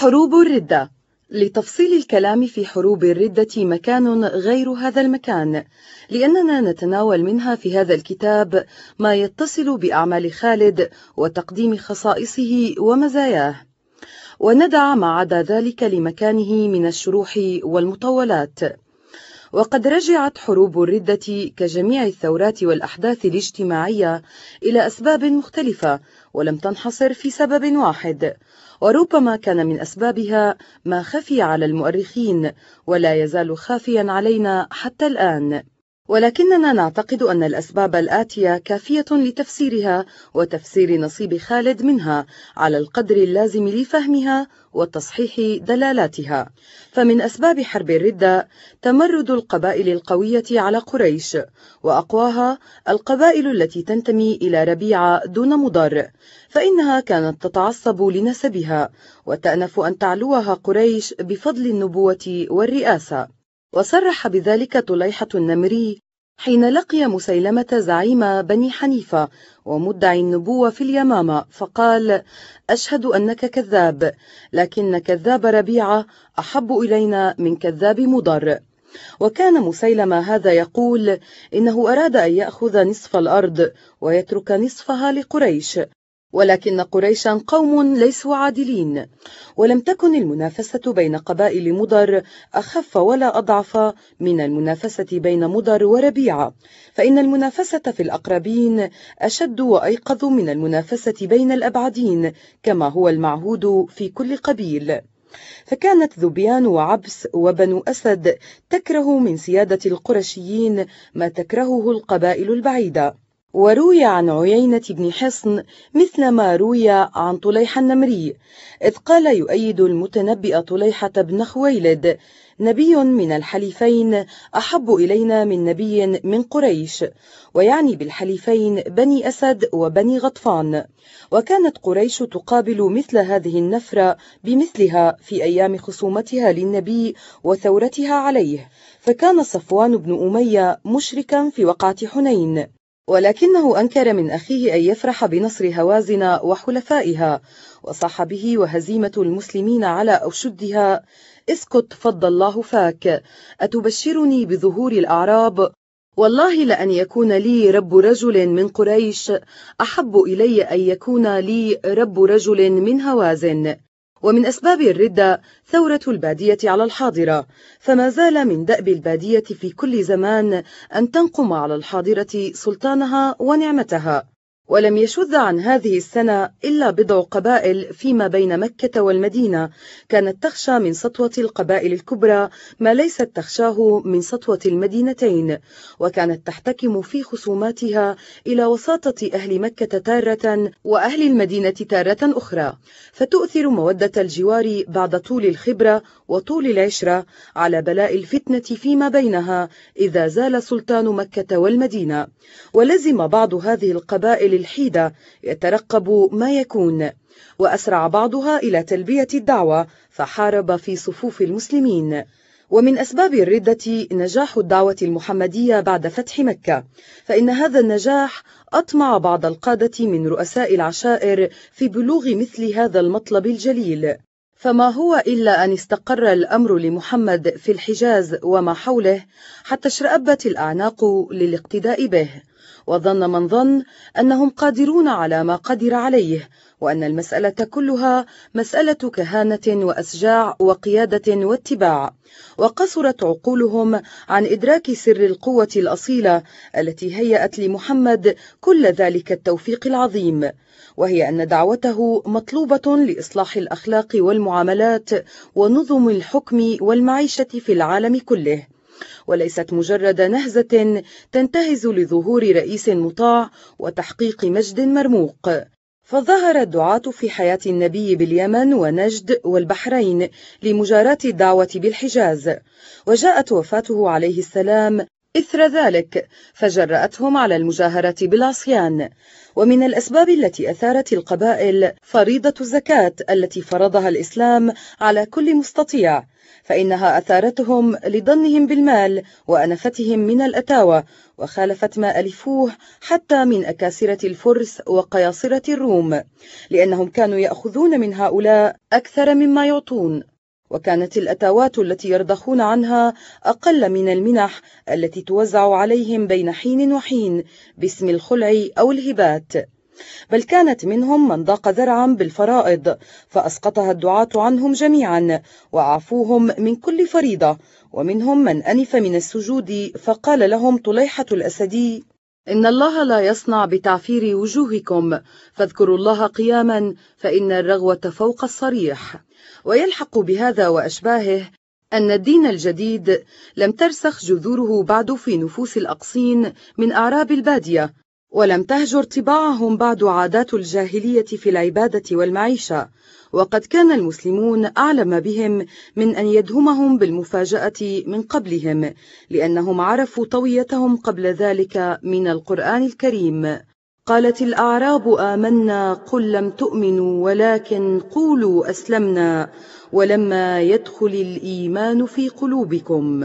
حروب الردة. لتفصيل الكلام في حروب الردة مكان غير هذا المكان. لأننا نتناول منها في هذا الكتاب ما يتصل بأعمال خالد وتقديم خصائصه ومزاياه. وندع ما عدا ذلك لمكانه من الشروح والمطولات. وقد رجعت حروب الردة كجميع الثورات والأحداث الاجتماعية إلى أسباب مختلفة ولم تنحصر في سبب واحد. وربما كان من أسبابها ما خفي على المؤرخين ولا يزال خافيا علينا حتى الآن. ولكننا نعتقد أن الأسباب الآتية كافية لتفسيرها وتفسير نصيب خالد منها على القدر اللازم لفهمها وتصحيح دلالاتها. فمن أسباب حرب الردة تمرد القبائل القوية على قريش وأقواها القبائل التي تنتمي إلى ربيعة دون مضر فإنها كانت تتعصب لنسبها وتأنف أن تعلوها قريش بفضل النبوة والرئاسة. وصرح بذلك طليحة النمري حين لقي مسيلمة زعيم بني حنيفة ومدعي النبوة في اليمامة فقال أشهد أنك كذاب لكن كذاب ربيعة أحب إلينا من كذاب مضر. وكان مسيلمة هذا يقول إنه أراد أن يأخذ نصف الأرض ويترك نصفها لقريش. ولكن قريشا قوم ليسوا عادلين. ولم تكن المنافسة بين قبائل مضر أخف ولا أضعف من المنافسة بين مضر وربيعة فإن المنافسة في الأقربين أشد وأيقظ من المنافسة بين الأبعدين كما هو المعهود في كل قبيل. فكانت ذبيان وعبس وبنو أسد تكره من سيادة القرشيين ما تكرهه القبائل البعيدة. وروي عن عيينة بن حصن مثل ما روي عن طليح النمري إذ قال يؤيد المتنبئ طليحة بن خويلد نبي من الحليفين أحب إلينا من نبي من قريش ويعني بالحليفين بني أسد وبني غطفان. وكانت قريش تقابل مثل هذه النفرة بمثلها في أيام خصومتها للنبي وثورتها عليه فكان صفوان بن أمية مشركا في وقعة حنين. ولكنه أنكر من أخيه أن يفرح بنصر هوازن وحلفائها وصاح به وهزيمة المسلمين على أوشدها اسكت فض الله فاك. أتبشرني بظهور الأعراب؟ والله لأن يكون لي رب رجل من قريش أحب إلي أن يكون لي رب رجل من هوازن. ومن أسباب الردة ثورة البادية على الحاضرة. فما زال من دأب البادية في كل زمان أن تنقم على الحاضرة سلطانها ونعمتها. ولم يشذ عن هذه السنة إلا بضع قبائل فيما بين مكة والمدينة. كانت تخشى من سطوة القبائل الكبرى ما ليست تخشاه من سطوة المدينتين وكانت تحتكم في خصوماتها إلى وساطة أهل مكة تارة وأهل المدينة تارة أخرى. فتؤثر مودة الجوار بعد طول الخبرة وطول العشرة على بلاء الفتنة فيما بينها إذا زال سلطان مكة والمدينة. ولزم بعض هذه القبائل الحيدة يترقب ما يكون وأسرع بعضها إلى تلبية الدعوة فحارب في صفوف المسلمين. ومن أسباب الردة نجاح الدعوة المحمدية بعد فتح مكة فإن هذا النجاح أطمع بعض القادة من رؤساء العشائر في بلوغ مثل هذا المطلب الجليل. فما هو إلا أن استقر الأمر لمحمد في الحجاز وما حوله حتى اشرأبت الأعناق للاقتداء به. وظن من ظن أنهم قادرون على ما قدر عليه وأن المسألة كلها مسألة كهانة وأسجاع وقيادة واتباع. وقصرت عقولهم عن إدراك سر القوة الأصيلة التي هيأت لمحمد كل ذلك التوفيق العظيم. وهي أن دعوته مطلوبة لإصلاح الأخلاق والمعاملات ونظم الحكم والمعيشة في العالم كله. وليست مجرد نهزة تنتهز لظهور رئيس مطاع وتحقيق مجد مرموق. فظهر الدعاة في حياة النبي باليمن ونجد والبحرين لمجاراة الدعوة بالحجاز. وجاءت وفاته عليه السلام إثر ذلك فجرأتهم على المجاهرة بالعصيان. ومن الأسباب التي أثارت القبائل فريضة الزكاة التي فرضها الإسلام على كل مستطيع فإنها أثارتهم لضنهم بالمال وأنفتهم من الأتاوى وخالفت ما ألفوه حتى من أكاسرة الفرس وقياصرة الروم لأنهم كانوا يأخذون من هؤلاء أكثر مما يعطون. وكانت الأتاوات التي يرضخون عنها أقل من المنح التي توزع عليهم بين حين وحين باسم الخلع أو الهبات. بل كانت منهم من ضاق ذرعا بالفرائض فأسقطها الدعاة عنهم جميعا وعفوهم من كل فريضة ومنهم من أنف من السجود فقال لهم طليحة الأسدي إن الله لا يصنع بتعفير وجوهكم فاذكروا الله قياما فإن الرغوة فوق الصريح. ويلحق بهذا وأشباهه أن الدين الجديد لم ترسخ جذوره بعد في نفوس الأقصين من أعراب البادية ولم تهجر طباعهم بعد عادات الجاهلية في العبادة والمعيشة. وقد كان المسلمون أعلم بهم من أن يدهمهم بالمفاجأة من قبلهم لأنهم عرفوا طويتهم قبل ذلك من القرآن الكريم. قالت الأعراب آمنا قل لم تؤمنوا ولكن قولوا أسلمنا ولما يدخل الإيمان في قلوبكم.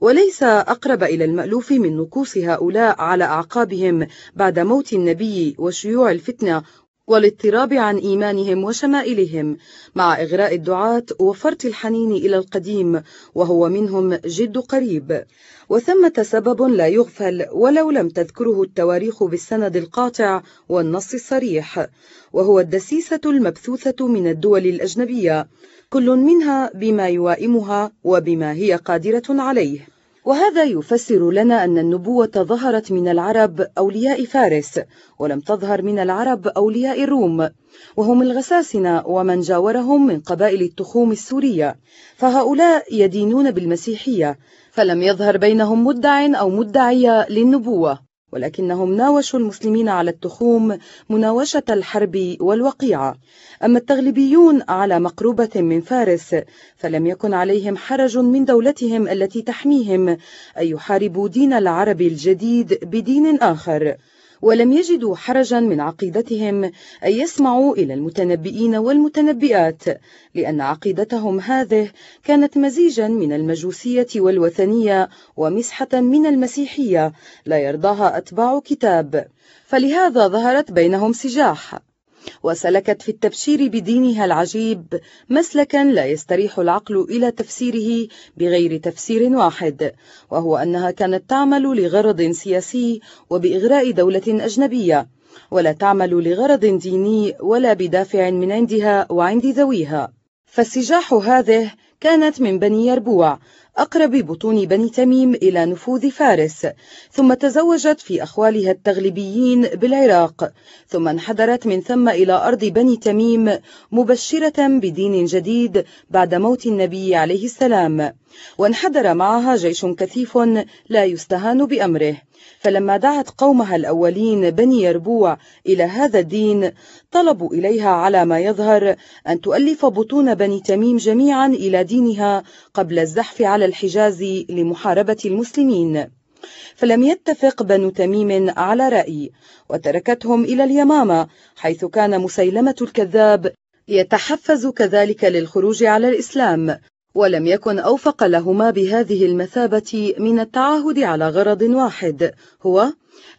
وليس أقرب إلى المألوف من نكوص هؤلاء على أعقابهم بعد موت النبي وشيوع الفتنة والاضطراب عن إيمانهم وشمائلهم مع إغراء الدعاة وفرط الحنين إلى القديم وهو منهم جد قريب. وثمة سبب لا يغفل ولو لم تذكره التواريخ بالسند القاطع والنص الصريح وهو الدسيسة المبثوثة من الدول الأجنبية. كل منها بما يوائمها وبما هي قادرة عليه. وهذا يفسر لنا أن النبوة ظهرت من العرب أولياء فارس ولم تظهر من العرب أولياء الروم وهم الغساسنة ومن جاورهم من قبائل التخوم السورية. فهؤلاء يدينون بالمسيحية فلم يظهر بينهم مدع أو مدعية للنبوة. ولكنهم ناوشوا المسلمين على التخوم مناوشة الحرب والوقيعة. أما التغلبيون على مقروبة من فارس فلم يكن عليهم حرج من دولتهم التي تحميهم أن يحاربوا دين العرب الجديد بدين آخر. ولم يجدوا حرجا من عقيدتهم أن يسمعوا إلى المتنبئين والمتنبئات لأن عقيدتهم هذه كانت مزيجا من المجوسية والوثنية ومسحة من المسيحية لا يرضاها أتباع كتاب. فلهذا ظهرت بينهم سجاح. وسلكت في التبشير بدينها العجيب مسلكا لا يستريح العقل إلى تفسيره بغير تفسير واحد وهو أنها كانت تعمل لغرض سياسي وبإغراء دولة أجنبية ولا تعمل لغرض ديني ولا بدافع من عندها وعند ذويها. فالسجاح هذه كانت من بني يربوع أقرب بطون بني تميم إلى نفوذ فارس ثم تزوجت في أخوالها التغلبيين بالعراق ثم انحدرت من ثم إلى أرض بني تميم مبشرة بدين جديد بعد موت النبي عليه السلام. وانحدر معها جيش كثيف لا يستهان بأمره. فلما دعت قومها الأولين بني يربوع إلى هذا الدين طلبوا إليها على ما يظهر أن تؤلف بطون بني تميم جميعا إلى دينها قبل الزحف على الحجاز لمحاربة المسلمين. فلم يتفق بنو تميم على رأي وتركتهم إلى اليمامة حيث كان مسيلمة الكذاب يتحفز كذلك للخروج على الإسلام ولم يكن أوفق لهما بهذه المثابة من التعاهد على غرض واحد هو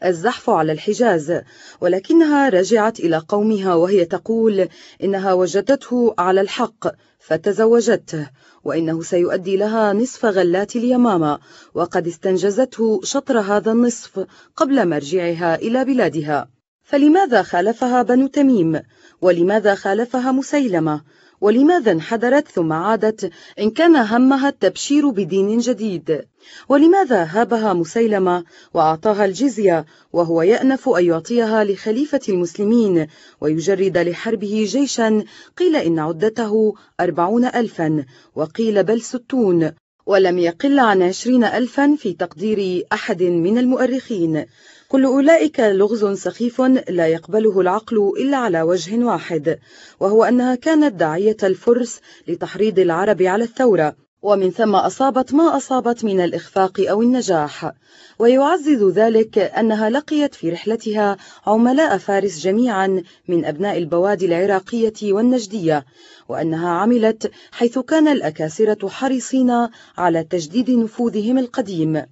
الزحف على الحجاز. ولكنها رجعت إلى قومها وهي تقول إنها وجدته على الحق فتزوجته وإنه سيؤدي لها نصف غلات اليمامة وقد استنجزته شطر هذا النصف قبل مرجعها إلى بلادها. فلماذا خالفها بنو تميم؟ ولماذا خالفها مسيلمة؟ ولماذا انحدرت ثم عادت إن كان همها التبشير بدين جديد؟ ولماذا هابها مسيلمة وأعطاها الجزية وهو يأنف أن يعطيها لخليفة المسلمين ويجرد لحربه جيشا؟ قيل إن عدته أربعون ألفا وقيل بل ستون ولم يقل عن عشرين ألفا في تقدير أحد من المؤرخين. كل أولئك لغز سخيف لا يقبله العقل إلا على وجه واحد وهو أنها كانت داعية الفرس لتحريض العرب على الثورة ومن ثم أصابت ما أصابت من الإخفاق أو النجاح. ويعزز ذلك أنها لقيت في رحلتها عملاء فارس جميعا من أبناء البوادي العراقية والنجدية وأنها عملت حيث كان الأكاسرة حريصين على تجديد نفوذهم القديم.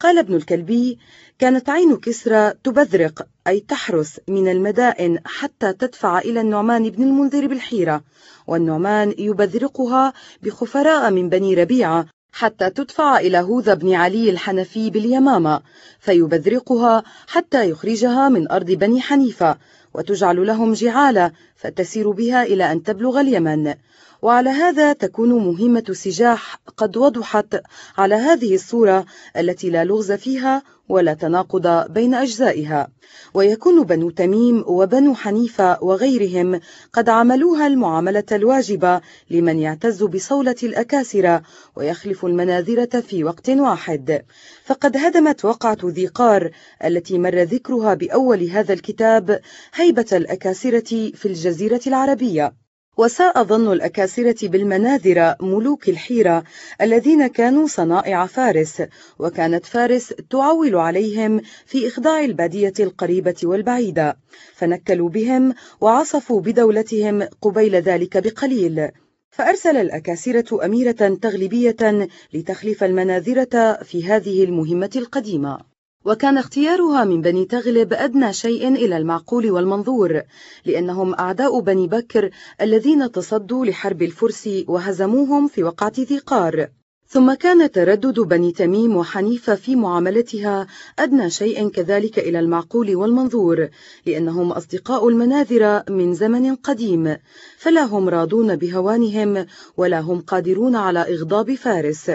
قال ابن الكلبي كانت عين كسرى تبذرق أي تحرس من المدائن حتى تدفع إلى النعمان بن المنذر بالحيرة والنعمان يبذرقها بخفراء من بني ربيعة حتى تدفع إلى هوذا بن علي الحنفي باليمامة فيبذرقها حتى يخرجها من أرض بني حنيفة وتجعل لهم جعالة فتسير بها إلى أن تبلغ اليمن. وعلى هذا تكون مهمة السجاح قد وضحت على هذه الصورة التي لا لغز فيها ولا تناقض بين أجزائها. ويكون بنو تميم وبنو حنيفة وغيرهم قد عملوها المعاملة الواجبة لمن يعتز بصولة الأكاسرة ويخلف المناذرة في وقت واحد. فقد هدمت وقعة ذي قار التي مر ذكرها بأول هذا الكتاب هيبة الأكاسرة في الجزيرة العربية. وساء ظن الأكاسرة بالمناذر ملوك الحيرة الذين كانوا صنائع فارس وكانت فارس تعول عليهم في إخضاع البادية القريبة والبعيدة. فنكلوا بهم وعصفوا بدولتهم قبيل ذلك بقليل. فأرسل الأكاسرة أميرة تغلبية لتخلف المناذرة في هذه المهمة القديمة. وكان اختيارها من بني تغلب أدنى شيء إلى المعقول والمنظور لأنهم أعداء بني بكر الذين تصدوا لحرب الفرس وهزموهم في وقعة ذي قار. ثم كان تردد بني تميم وحنيفة في معاملتها أدنى شيء كذلك إلى المعقول والمنظور لأنهم أصدقاء المناذر من زمن قديم فلا هم راضون بهوانهم ولا هم قادرون على إغضاب فارس.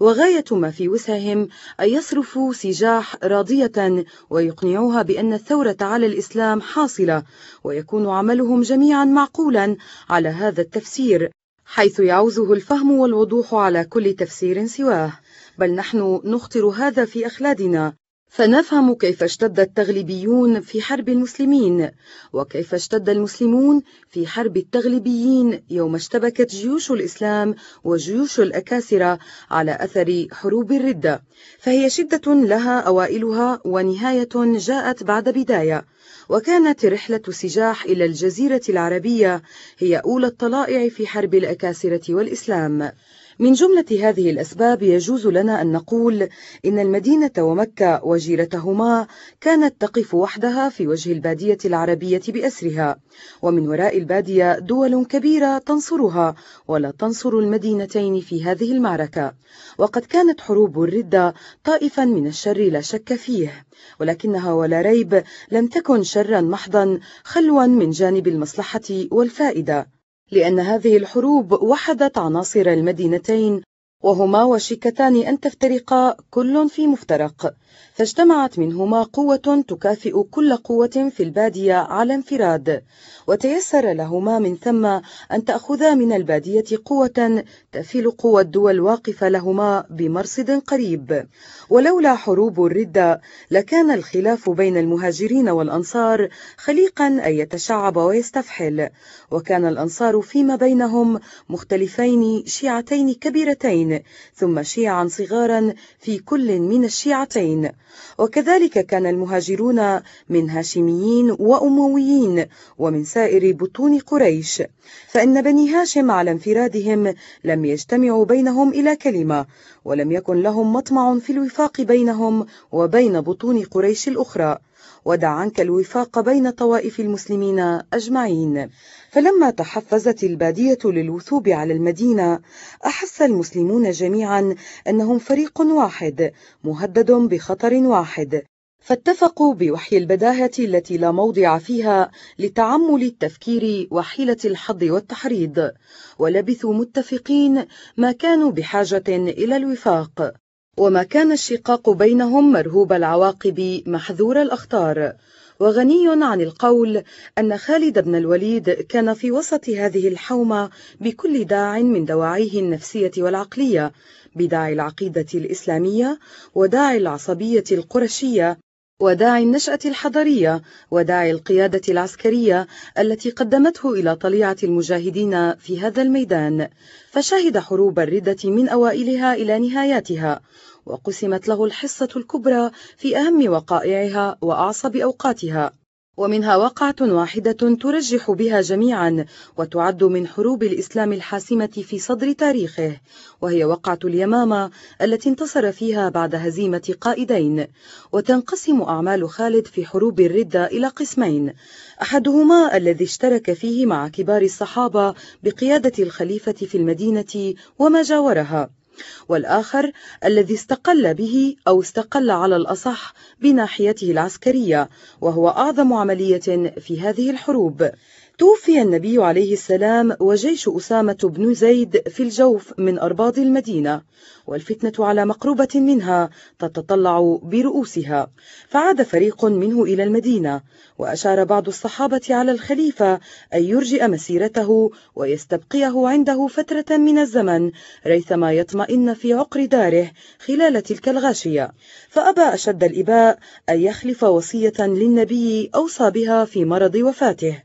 وغاية ما في وسعهم أن يصرفوا سجاح راضية ويقنعوها بأن الثورة على الإسلام حاصلة ويكون عملهم جميعا معقولا على هذا التفسير. حيث يعوزه الفهم والوضوح على كل تفسير سواه. بل نحن نخطر هذا في أخلادنا فنفهم كيف اشتد التغلبيون في حرب المسلمين وكيف اشتد المسلمون في حرب التغلبيين يوم اشتبكت جيوش الإسلام وجيوش الأكاسرة على أثر حروب الردة. فهي شدة لها أوائلها ونهاية جاءت بعد بداية. وكانت رحلة سجاح إلى الجزيرة العربية هي أولى الطلائع في حرب الأكاسرة والإسلام. من جملة هذه الأسباب يجوز لنا أن نقول إن المدينة ومكة وجيرتهما كانت تقف وحدها في وجه البادية العربية بأسرها ومن وراء البادية دول كبيرة تنصرها ولا تنصر المدينتين في هذه المعركة. وقد كانت حروب الردة طائفا من الشر لا شك فيه ولكنها ولا ريب لم تكن شرا محضا خلوا من جانب المصلحة والفائدة. لأن هذه الحروب وحدت عناصر المدينتين وهما وشكتان أن تفترقا كل في مفترق. فاجتمعت منهما قوة تكافئ كل قوة في البادية على انفراد. وتيسر لهما من ثم أن تأخذا من البادية قوة تفيل قوى الدول الواقفة لهما بمرصد قريب. ولولا حروب الردة لكان الخلاف بين المهاجرين والأنصار خليقا أن يتشعب ويستفحل. وكان الأنصار فيما بينهم مختلفين شيعتين كبيرتين. ثم شيعا صغارا في كل من الشيعتين. وكذلك كان المهاجرون من هاشميين وأمويين ومن سائر بطون قريش. فإن بني هاشم على انفرادهم لم يجتمعوا بينهم إلى كلمة ولم يكن لهم مطمع في الوفاق بينهم وبين بطون قريش الأخرى. ودع عنك الوفاق بين طوائف المسلمين أجمعين. فلما تحفزت البادية للوثوب على المدينة أحس المسلمون جميعا أنهم فريق واحد مهدد بخطر واحد. فاتفقوا بوحي البداهة التي لا موضع فيها لتعمل التفكير وحيلة الحظ والتحريض. ولبثوا متفقين ما كانوا بحاجة إلى الوفاق. وما كان الشقاق بينهم مرهوب العواقب محذور الأخطار. وغني عن القول أن خالد بن الوليد كان في وسط هذه الحومة بكل داع من دواعيه النفسية والعقلية بداعي العقيدة الإسلامية وداعي العصبية القرشية وداعي النشأة الحضرية وداعي القيادة العسكرية التي قدمته إلى طليعة المجاهدين في هذا الميدان. فشهد حروب الردة من أوائلها إلى نهاياتها. وقسمت له الحصة الكبرى في أهم وقائعها وأعصب أوقاتها. ومنها وقعة واحدة ترجح بها جميعا وتعد من حروب الإسلام الحاسمة في صدر تاريخه وهي وقعة اليمامة التي انتصر فيها بعد هزيمة قائدين. وتنقسم أعمال خالد في حروب الردة إلى قسمين أحدهما الذي اشترك فيه مع كبار الصحابة بقيادة الخليفة في المدينة وما جاورها. والآخر الذي استقل به أو استقل على الأصح بناحيته العسكرية وهو أعظم عملية في هذه الحروب. توفي النبي عليه السلام وجيش أسامة بن زيد في الجوف من أرباض المدينة والفتنة على مقربة منها تتطلع برؤوسها. فعاد فريق منه إلى المدينة وأشار بعض الصحابة على الخليفة أن يرجئ مسيرته ويستبقيه عنده فترة من الزمن ريثما يطمئن في عقر داره خلال تلك الغاشية. فأبى أشد الإباء أن يخلف وصية للنبي أوصى بها في مرض وفاته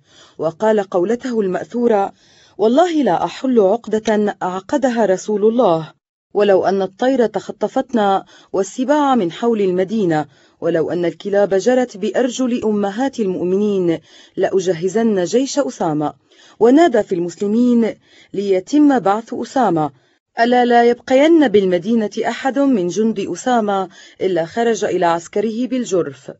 قولته المأثورة والله لا أحل عقدة عقدها رسول الله ولو أن الطير تخطفتنا والسباع من حول المدينة ولو أن الكلاب جرت بأرجل أمهات المؤمنين لأجهزن جيش أسامة ونادى في المسلمين ليتم بعث أسامة ألا لا يبقين بالمدينة أحد من جند أسامة إلا خرج إلى عسكره بالجرف.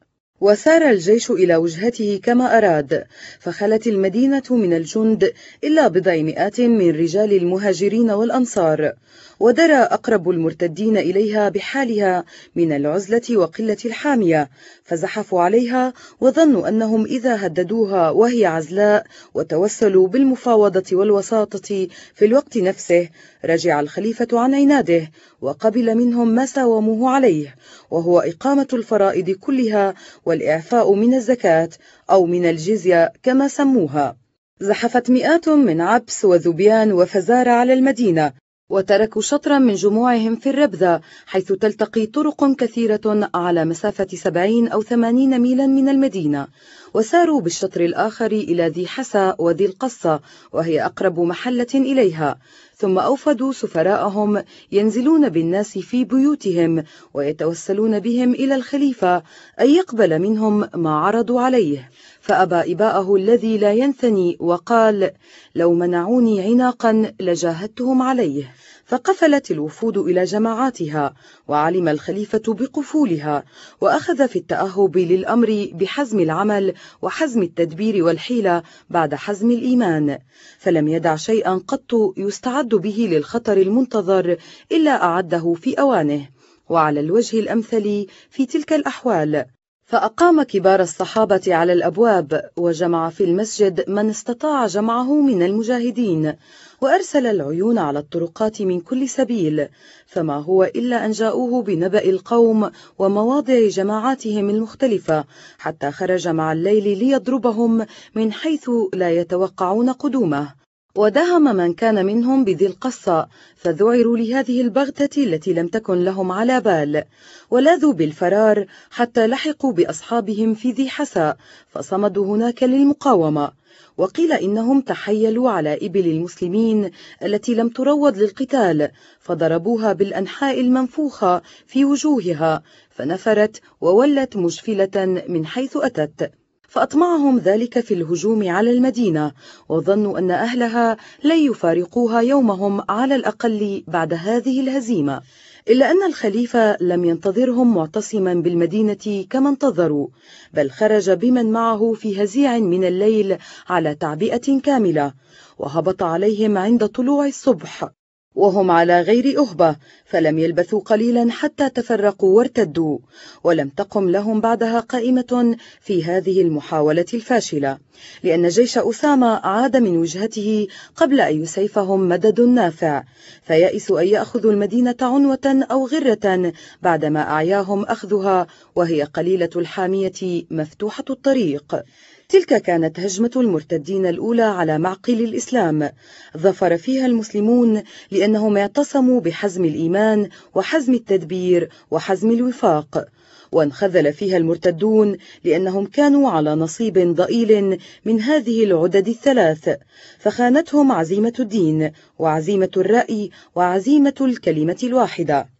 وسار الجيش إلى وجهته كما أراد فخلت المدينة من الجند إلا بضع مئات من رجال المهاجرين والأنصار. ودرى أقرب المرتدين إليها بحالها من العزلة وقلة الحامية فزحفوا عليها وظنوا أنهم إذا هددوها وهي عزلاء وتوسلوا بالمفاوضة والوساطة في الوقت نفسه رجع الخليفة عن عناده وقبل منهم ما ساوموه عليه وهو إقامة الفرائض كلها والإعفاء من الزكاة أو من الجزية كما سموها. زحفت مئات من عبس وذبيان وفزار على المدينة وتركوا شطرا من جموعهم في الربذة حيث تلتقي طرق كثيرة على مسافة سبعين أو ثمانين ميلا من المدينة. وساروا بالشطر الآخر إلى ذي حسا وذي القصة وهي أقرب محلة إليها. ثم أوفدوا سفراءهم ينزلون بالناس في بيوتهم ويتوسلون بهم إلى الخليفة أن يقبل منهم ما عرضوا عليه. فأبى إباءه الذي لا ينثني وقال لو منعوني عناقا لجاهدتهم عليه. فقفلت الوفود إلى جماعاتها وعلم الخليفة بقفولها وأخذ في التأهب للأمر بحزم العمل وحزم التدبير والحيلة بعد حزم الإيمان. فلم يدع شيئا قط يستعد به للخطر المنتظر إلا أعده في أوانه. وعلى الوجه الأمثل في تلك الأحوال فأقام كبار الصحابة على الأبواب وجمع في المسجد من استطاع جمعه من المجاهدين وأرسل العيون على الطرقات من كل سبيل فما هو إلا أن جاءوه بنبأ القوم ومواضع جماعاتهم المختلفة حتى خرج مع الليل ليضربهم من حيث لا يتوقعون قدومه. ودهم من كان منهم بذي القصة فذعروا لهذه البغتة التي لم تكن لهم على بال. ولاذوا بالفرار حتى لحقوا بأصحابهم في ذي حسا فصمدوا هناك للمقاومة. وقيل إنهم تحيلوا على إبل المسلمين التي لم تروض للقتال فضربوها بالأنحاء المنفوخة في وجوهها فنفرت وولت مجفلة من حيث أتت. فأطمعهم ذلك في الهجوم على المدينة وظنوا أن أهلها لن يفارقوها يومهم على الأقل بعد هذه الهزيمة. إلا أن الخليفة لم ينتظرهم معتصما بالمدينة كما انتظروا بل خرج بمن معه في هزيع من الليل على تعبئة كاملة وهبط عليهم عند طلوع الصبح. وهم على غير أهبة فلم يلبثوا قليلا حتى تفرقوا وارتدوا ولم تقم لهم بعدها قائمة في هذه المحاولة الفاشلة لأن جيش أسامة عاد من وجهته قبل أن يسيفهم مدد نافع فيأسوا أن يأخذوا المدينة عنوة أو غرة بعدما أعياهم أخذها وهي قليلة الحامية مفتوحة الطريق. تلك كانت هجمة المرتدين الأولى على معقل الإسلام. ظفر فيها المسلمون لأنهم اعتصموا بحزم الإيمان وحزم التدبير وحزم الوفاق. وانخذل فيها المرتدون لأنهم كانوا على نصيب ضئيل من هذه العدد الثلاث. فخانتهم عزيمة الدين وعزيمة الرأي وعزيمة الكلمة الواحدة.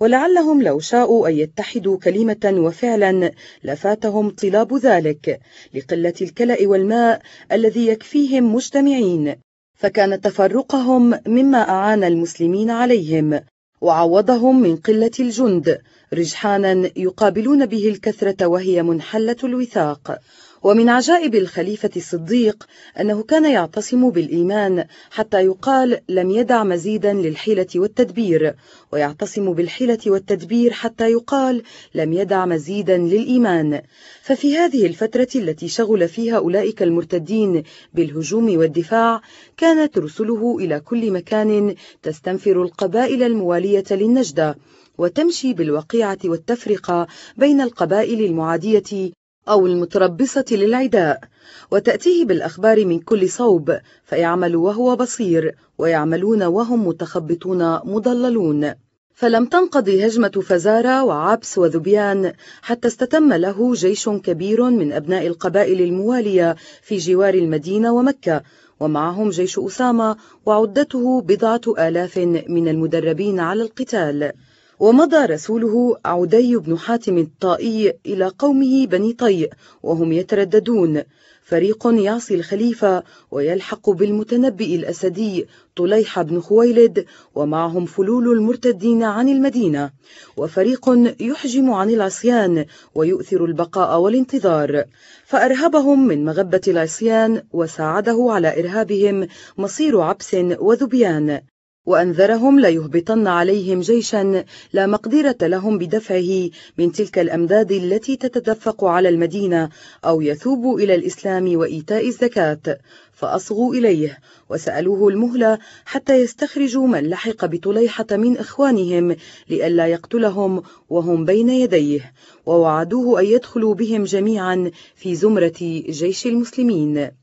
ولعلهم لو شاءوا أن يتحدوا كلمة وفعلا لفاتهم طلاب ذلك لقلة الكلأ والماء الذي يكفيهم مجتمعين فكان تفرقهم مما أعان المسلمين عليهم وعوضهم من قلة الجند رجحانا يقابلون به الكثرة وهي منحلة الوثاق. ومن عجائب الخليفة الصديق أنه كان يعتصم بالإيمان حتى يقال لم يدع مزيدا للحيلة والتدبير ويعتصم بالحيلة والتدبير حتى يقال لم يدع مزيدا للإيمان. ففي هذه الفترة التي شغل فيها أولئك المرتدين بالهجوم والدفاع كانت رسله إلى كل مكان تستنفر القبائل الموالية للنجدة وتمشي بالوقيعة والتفرقة بين القبائل المعادية أو المتربصة للعداء وتأتيه بالأخبار من كل صوب فيعمل وهو بصير ويعملون وهم متخبطون مضللون. فلم تنقضي هجمة فزارة وعبس وذبيان حتى استتم له جيش كبير من أبناء القبائل الموالية في جوار المدينة ومكة ومعهم جيش أسامة وعدته بضعة آلاف من المدربين على القتال. ومضى رسوله عدي بن حاتم الطائي إلى قومه بني طيء وهم يترددون. فريق يعصي الخليفة ويلحق بالمتنبئ الأسدي طليح بن خويلد ومعهم فلول المرتدين عن المدينة. وفريق يحجم عن العصيان ويؤثر البقاء والانتظار. فأرهبهم من مغبة العصيان وساعده على إرهابهم مصير عبس وذبيان. وأنذرهم ليهبطن عليهم جيشا لا مقدرة لهم بدفعه من تلك الأمداد التي تتدفق على المدينة أو يثوب إلى الإسلام وإيتاء الزكاة. فأصغوا إليه وسألوه المهلة حتى يستخرجوا من لحق بطليحة من إخوانهم لئلا يقتلهم وهم بين يديه ووعدوه أن يدخلوا بهم جميعا في زمرة جيش المسلمين.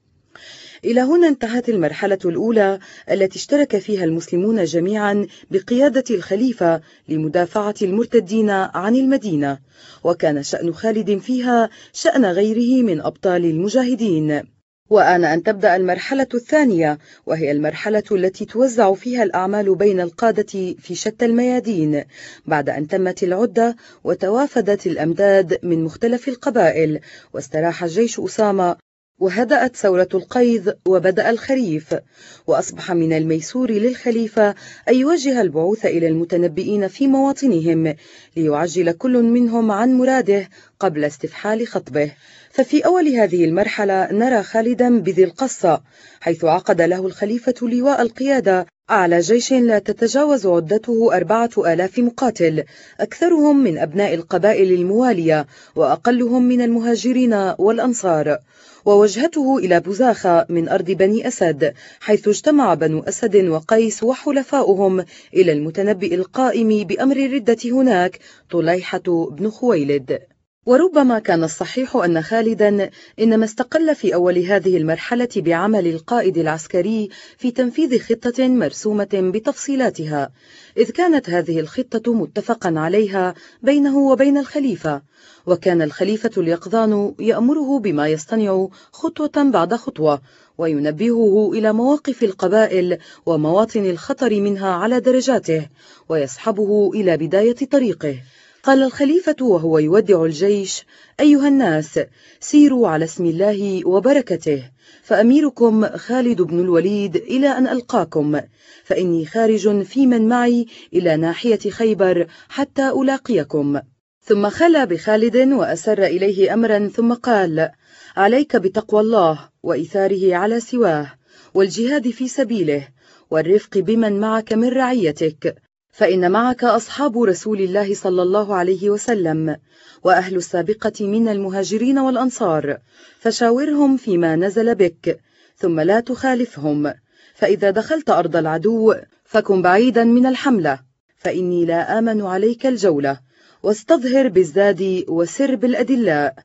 إلى هنا انتهت المرحلة الأولى التي اشترك فيها المسلمون جميعا بقيادة الخليفة لمدافعة المرتدين عن المدينة وكان شأن خالد فيها شأن غيره من أبطال المجاهدين. وآن أن تبدأ المرحلة الثانية وهي المرحلة التي توزع فيها الأعمال بين القادة في شتى الميادين بعد أن تمت العدة وتوافدت الأمداد من مختلف القبائل واستراح جيش أسامة وهدأت ثورة القيض وبدأ الخريف وأصبح من الميسور للخليفة أن يوجه البعوث إلى المتنبئين في مواطنهم ليعجل كل منهم عن مراده قبل استفحال خطبه. ففي أول هذه المرحلة نرى خالدا بذي القصة حيث عقد له الخليفة لواء القيادة على جيش لا تتجاوز عدته أربعة آلاف مقاتل أكثرهم من أبناء القبائل الموالية وأقلهم من المهاجرين والأنصار. ووجهته إلى بزاخة من أرض بني أسد حيث اجتمع بنو أسد وقيس وحلفاؤهم إلى المتنبئ القائم بأمر الردة هناك طليحة بن خويلد. وربما كان الصحيح أن خالدا إنما استقل في أول هذه المرحلة بعمل القائد العسكري في تنفيذ خطة مرسومة بتفصيلاتها إذ كانت هذه الخطة متفقا عليها بينه وبين الخليفة وكان الخليفة اليقظان يأمره بما يصطنع خطوة بعد خطوة وينبهه إلى مواقف القبائل ومواطن الخطر منها على درجاته ويصحبه إلى بداية طريقه. قال الخليفة وهو يودع الجيش أيها الناس سيروا على اسم الله وبركته فأميركم خالد بن الوليد إلى أن ألقاكم فإني خارج في من معي إلى ناحية خيبر حتى ألاقيكم. ثم خلى بخالد وأسر إليه أمرا ثم قال عليك بتقوى الله وإثاره على سواه والجهاد في سبيله والرفق بمن معك من رعيتك فإن معك أصحاب رسول الله صلى الله عليه وسلم وأهل السابقة من المهاجرين والأنصار فشاورهم فيما نزل بك ثم لا تخالفهم. فإذا دخلت أرض العدو فكن بعيدا من الحملة. فإني لا آمن عليك الجولة. واستظهر بالزاد وسر بالأدلاء.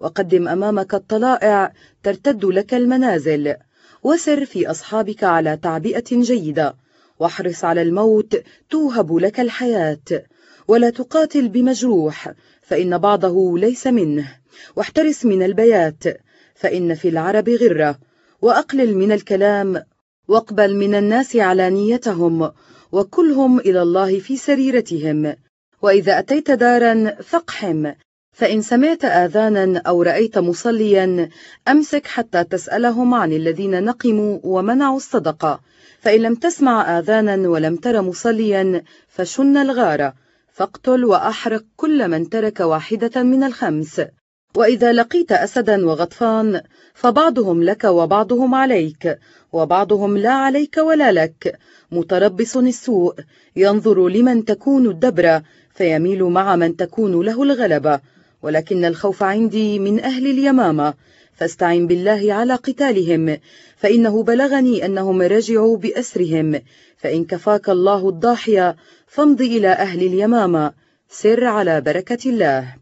وقدم أمامك الطلائع ترتد لك المنازل. وسر في أصحابك على تعبئة جيدة. واحرص على الموت توهب لك الحياة ولا تقاتل بمجروح فإن بعضه ليس منه. واحترس من البيات فإن في العرب غرة. وأقلل من الكلام واقبل من الناس علانيتهم وكلهم إلى الله في سريرتهم. وإذا أتيت دارا فاقحم فإن سمعت آذانا أو رأيت مصليا أمسك حتى تسألهم عن الذين نقموا ومنعوا الصدقة. فإن لم تسمع آذانا ولم تر مصليا فشن الغارة فاقتل وأحرق كل من ترك واحدة من الخمس. وإذا لقيت أسدا وغطفان فبعضهم لك وبعضهم عليك وبعضهم لا عليك ولا لك. متربص السوء ينظر لمن تكون الدبرة فيميل مع من تكون له الغلبة ولكن الخوف عندي من أهل اليمامة فاستعن بالله على قتالهم فإنه بلغني أنهم رجعوا بأسرهم فإن كفاك الله الضاحية فامض إلى أهل اليمامة سر على بركة الله.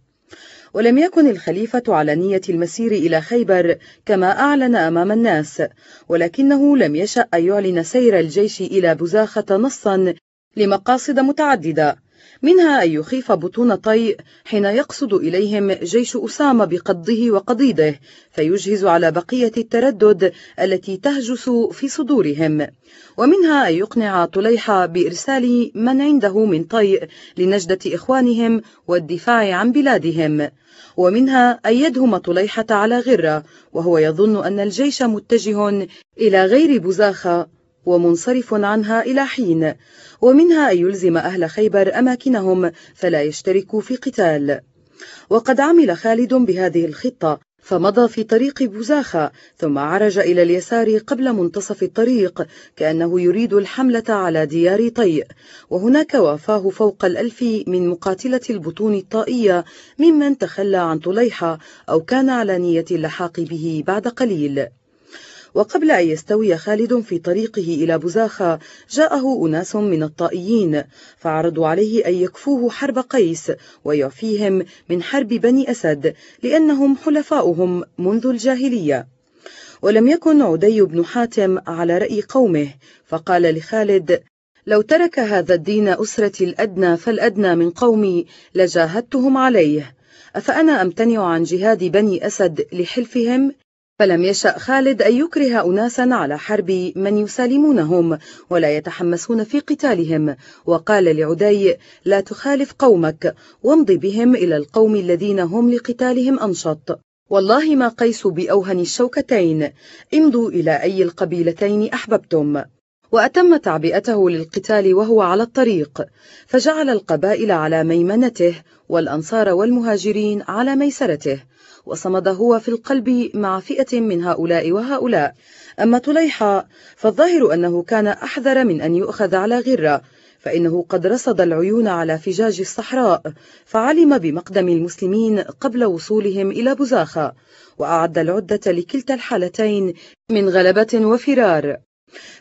ولم يكن الخليفة على نية المسير إلى خيبر كما أعلن أمام الناس ولكنه لم يشأ أن يعلن سير الجيش إلى بزاخة نصا لمقاصد متعددة. منها أن يخيف بطون طيء حين يقصد إليهم جيش أسامة بقضه وقضيده فيجهز على بقية التردد التي تهجس في صدورهم. ومنها أن يقنع طليحة بإرسال من عنده من طيء لنجدة إخوانهم والدفاع عن بلادهم. ومنها أن يدهم طليحة على غرة وهو يظن أن الجيش متجه إلى غير بزاخة. ومنصرف عنها إلى حين ومنها أن يلزم أهل خيبر أماكنهم فلا يشتركوا في قتال. وقد عمل خالد بهذه الخطة فمضى في طريق بزاخة ثم عرج إلى اليسار قبل منتصف الطريق كأنه يريد الحملة على ديار طيء. وهناك وافاه فوق الألف من مقاتلة البطون الطائية ممن تخلى عن طليحة أو كان على نية اللحاق به بعد قليل. وقبل أن يستوي خالد في طريقه إلى بزاخة جاءه أناس من الطائيين فعرضوا عليه أن يكفوه حرب قيس ويعفيهم من حرب بني أسد لأنهم حلفاؤهم منذ الجاهلية. ولم يكن عدي بن حاتم على رأي قومه فقال لخالد لو ترك هذا الدين أسرتي الأدنى فالأدنى من قومي لجاهدتهم عليه. أفأنا أمتنع عن جهاد بني أسد لحلفهم؟ فلم يشأ خالد أن يكره أناسا على حرب من يسالمونهم ولا يتحمسون في قتالهم. وقال لعدي لا تخالف قومك وامض بهم إلى القوم الذين هم لقتالهم أنشط. والله ما قيس بأوهن الشوكتين. امضوا إلى أي القبيلتين أحببتم. وأتم تعبئته للقتال وهو على الطريق. فجعل القبائل على ميمنته والأنصار والمهاجرين على ميسرته. وصمد هو في القلب مع فئة من هؤلاء وهؤلاء. أما طليحة فالظاهر أنه كان أحذر من أن يؤخذ على غرة فإنه قد رصد العيون على فجاج الصحراء فعلم بمقدم المسلمين قبل وصولهم إلى بزاخة وأعد العدة لكلتا الحالتين من غلبة وفرار.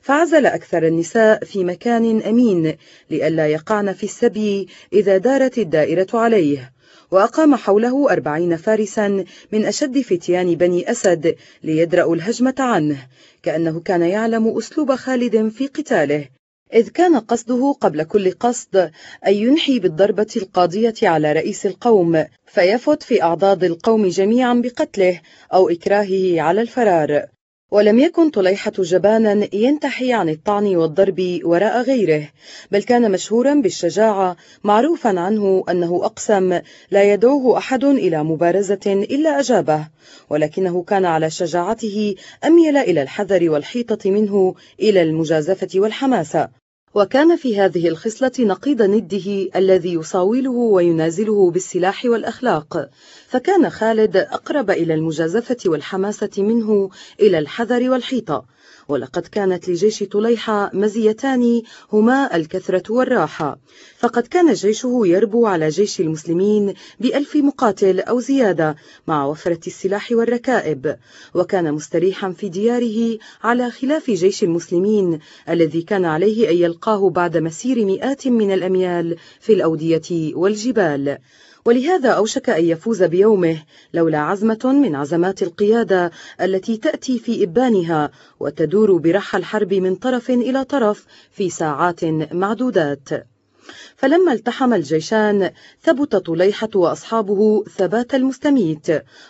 فعزل أكثر النساء في مكان أمين لئلا يقعن في السبي إذا دارت الدائرة عليه. وأقام حوله أربعين فارسا من أشد فتيان بني أسد ليدرأوا الهجمة عنه كأنه كان يعلم أسلوب خالد في قتاله إذ كان قصده قبل كل قصد أن ينحي بالضربة القاضية على رئيس القوم فيفت في أعضاد القوم جميعا بقتله أو إكراهه على الفرار. ولم يكن طليحة جبانا ينتحي عن الطعن والضرب وراء غيره بل كان مشهورا بالشجاعة معروفا عنه أنه أقسم لا يدعوه أحد إلى مبارزة إلا أجابه ولكنه كان على شجاعته أميل إلى الحذر والحيطة منه إلى المجازفة والحماسة. وكان في هذه الخصلة نقيض نده الذي يصاوله وينازله بالسلاح والأخلاق. فكان خالد أقرب إلى المجازفة والحماسة منه إلى الحذر والحيطة. ولقد كانت لجيش طليحة مزيتان هما الكثرة والراحة. فقد كان جيشه يربو على جيش المسلمين بألف مقاتل أو زيادة مع وفرة السلاح والركائب. وكان مستريحا في دياره على خلاف جيش المسلمين الذي كان عليه أن يلقاه بعد مسير مئات من الأميال في الأودية والجبال. ولهذا أوشك أن يفوز بيومه لولا عزمة من عزمات القيادة التي تأتي في إبانها وتدور برح الحرب من طرف إلى طرف في ساعات معدودات. فلما التحم الجيشان ثبت طليحة وأصحابه ثبات المستميت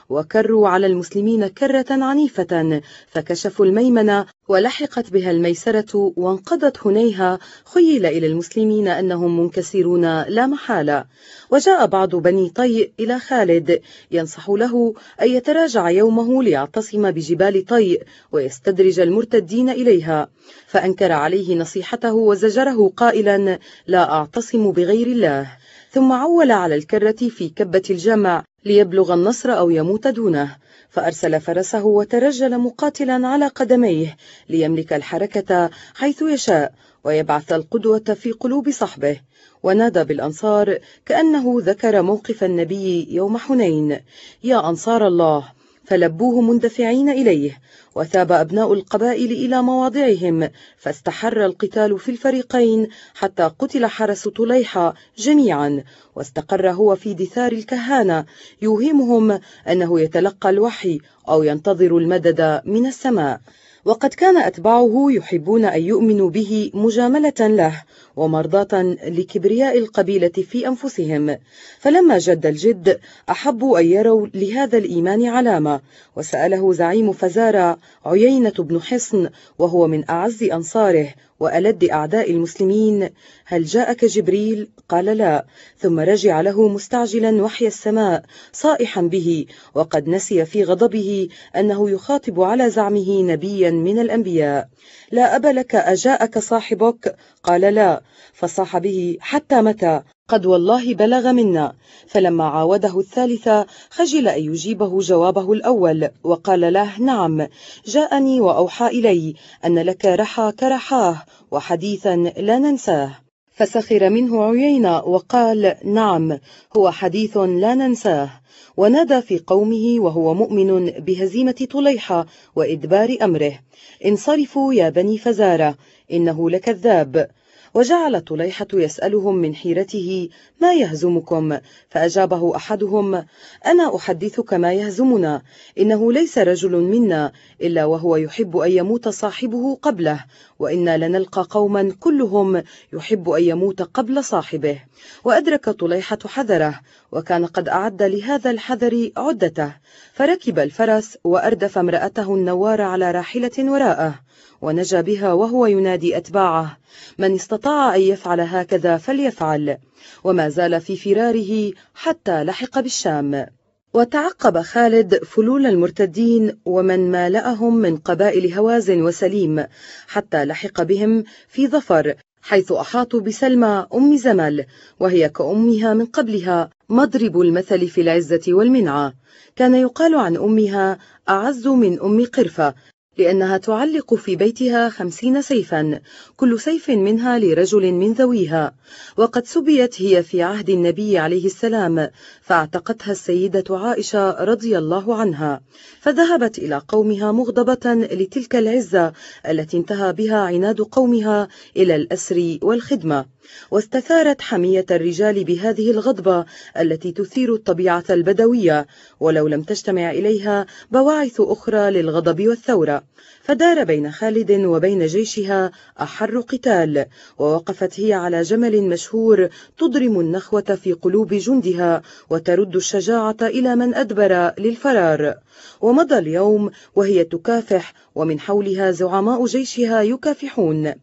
وكروا على المسلمين كرة عنيفة فكشفوا الميمنة ولحقت بها الميسرة وانقضت هنيها خيل إلى المسلمين أنهم منكسرون لا محالة. وجاء بعض بني طيء إلى خالد ينصح له أن يتراجع يومه ليعتصم بجبال طيء ويستدرج المرتدين إليها. فأنكر عليه نصيحته وزجره قائلا لا أعتصم بغير الله ثم عول على الكرة في كبة الجمع ليبلغ النصر أو يموت دونه فأرسل فرسه وترجل مقاتلا على قدميه ليملك الحركة حيث يشاء ويبعث القدوة في قلوب صحبه ونادى بالأنصار كأنه ذكر موقف النبي يوم حنين يا أنصار الله فلبوه مندفعين إليه وثاب أبناء القبائل إلى مواضعهم فاستحر القتال في الفريقين حتى قتل حرس طليحة جميعا واستقر هو في دثار الكهانة يوهمهم أنه يتلقى الوحي أو ينتظر المدد من السماء. وقد كان أتباعه يحبون أن يؤمنوا به مجاملة له ومرضاة لكبرياء القبيلة في أنفسهم. فلما جد الجد أحبوا أن يروا لهذا الإيمان علامة. وسأله زعيم فزارة عيينة بن حصن وهو من أعز أنصاره وألد أعداء المسلمين هل جاءك جبريل؟ قال لا. ثم رجع له مستعجلا وحي السماء صائحا به. وقد نسي في غضبه أنه يخاطب على زعمه نبيا من الأنبياء. لا أب لك أجاءك صاحبك؟ قال لا. فصاح به حتى متى؟ قد والله بلغ منا. فلما عاوده الثالثة خجل أن يجيبه جوابه الأول وقال له نعم جاءني وأوحى إلي أن لك رحى كرحاه وحديثا لا ننساه. فسخر منه عيينة وقال نعم هو حديث لا ننساه. ونادى في قومه وهو مؤمن بهزيمة طليحة وإدبار أمره. انصرفوا يا بني فزارة إنه لكذاب. وجعل طليحة يسألهم من حيرته ما يهزمكم؟ فأجابه أحدهم أنا أحدثك ما يهزمنا إنه ليس رجل منا إلا وهو يحب أن يموت صاحبه قبله وإنا لنلقى قوما كلهم يحب أن يموت قبل صاحبه. وأدرك طليحة حذره وكان قد أعد لهذا الحذر عدته فركب الفرس وأردف امرأته النوار على راحلة وراءه. ونجا بها وهو ينادي أتباعه من استطاع أن يفعل هكذا فليفعل. وما زال في فراره حتى لحق بالشام. وتعقب خالد فلول المرتدين ومن مالأهم من قبائل هوازن وسليم حتى لحق بهم في ظفر حيث أحاطوا بسلمى أم زمل وهي كأمها من قبلها مضرب المثل في العزة والمنعة. كان يقال عن أمها أعز من أم قرفة لأنها تعلق في بيتها خمسين سيفا كل سيف منها لرجل من ذويها. وقد سبيت هي في عهد النبي عليه السلام فاعتقتها السيدة عائشة رضي الله عنها. فذهبت إلى قومها مغضبة لتلك العزة التي انتهى بها عناد قومها إلى الأسر والخدمة. واستثارت حمية الرجال بهذه الغضبة التي تثير الطبيعة البدوية ولو لم تجتمع إليها بواعث أخرى للغضب والثورة. فدار بين خالد وبين جيشها أحر قتال ووقفت هي على جمل مشهور تضرم النخوة في قلوب جندها وترد الشجاعة إلى من أدبر للفرار. ومضى اليوم وهي تكافح ومن حولها زعماء جيشها يكافحون.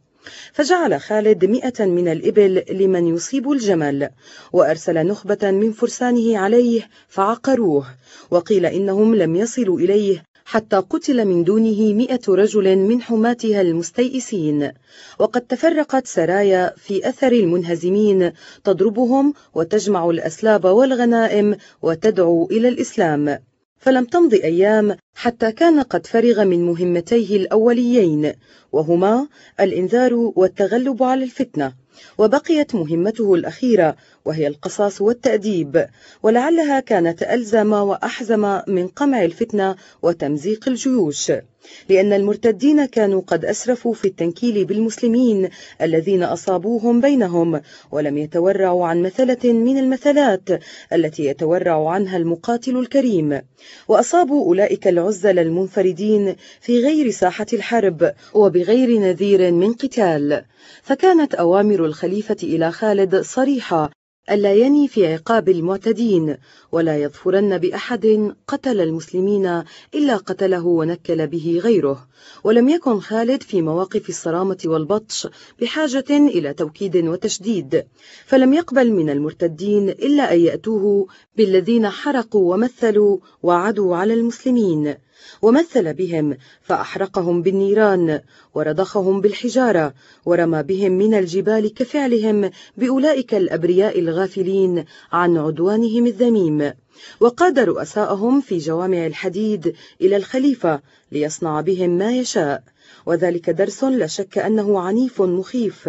فجعل خالد مئة من الإبل لمن يصيب الجمل وأرسل نخبة من فرسانه عليه فعقروه وقيل إنهم لم يصلوا إليه حتى قتل من دونه مئة رجل من حماتها المستيئسين. وقد تفرقت سرايا في أثر المنهزمين تضربهم وتجمع الأسلاب والغنائم وتدعو إلى الإسلام. فلم تمض أيام حتى كان قد فرغ من مهمتيه الأوليين وهما الإنذار والتغلب على الفتنة. وبقيت مهمته الأخيرة وهي القصاص والتأديب. ولعلها كانت ألزم وأحزم من قمع الفتنة وتمزيق الجيوش. لأن المرتدين كانوا قد أسرفوا في التنكيل بالمسلمين الذين أصابوهم بينهم ولم يتورعوا عن مثلة من المثلات التي يتورع عنها المقاتل الكريم. وأصابوا أولئك العزل المنفردين في غير ساحة الحرب وبغير نذير من قتال. فكانت أوامر الخليفة إلى خالد صريحة ألا يني في عقاب المعتدين ولا يظفرن بأحد قتل المسلمين إلا قتله ونكل به غيره. ولم يكن خالد في مواقف الصرامة والبطش بحاجة إلى توكيد وتشديد فلم يقبل من المرتدين إلا أن يأتوه بالذين حرقوا ومثلوا وعدوا على المسلمين. ومثل بهم فأحرقهم بالنيران ورضخهم بالحجارة ورمى بهم من الجبال كفعلهم بأولئك الأبرياء الغافلين عن عدوانهم الذميم. وقاد رؤساءهم في جوامع الحديد إلى الخليفة ليصنع بهم ما يشاء. وذلك درس لا شك أنه عنيف مخيف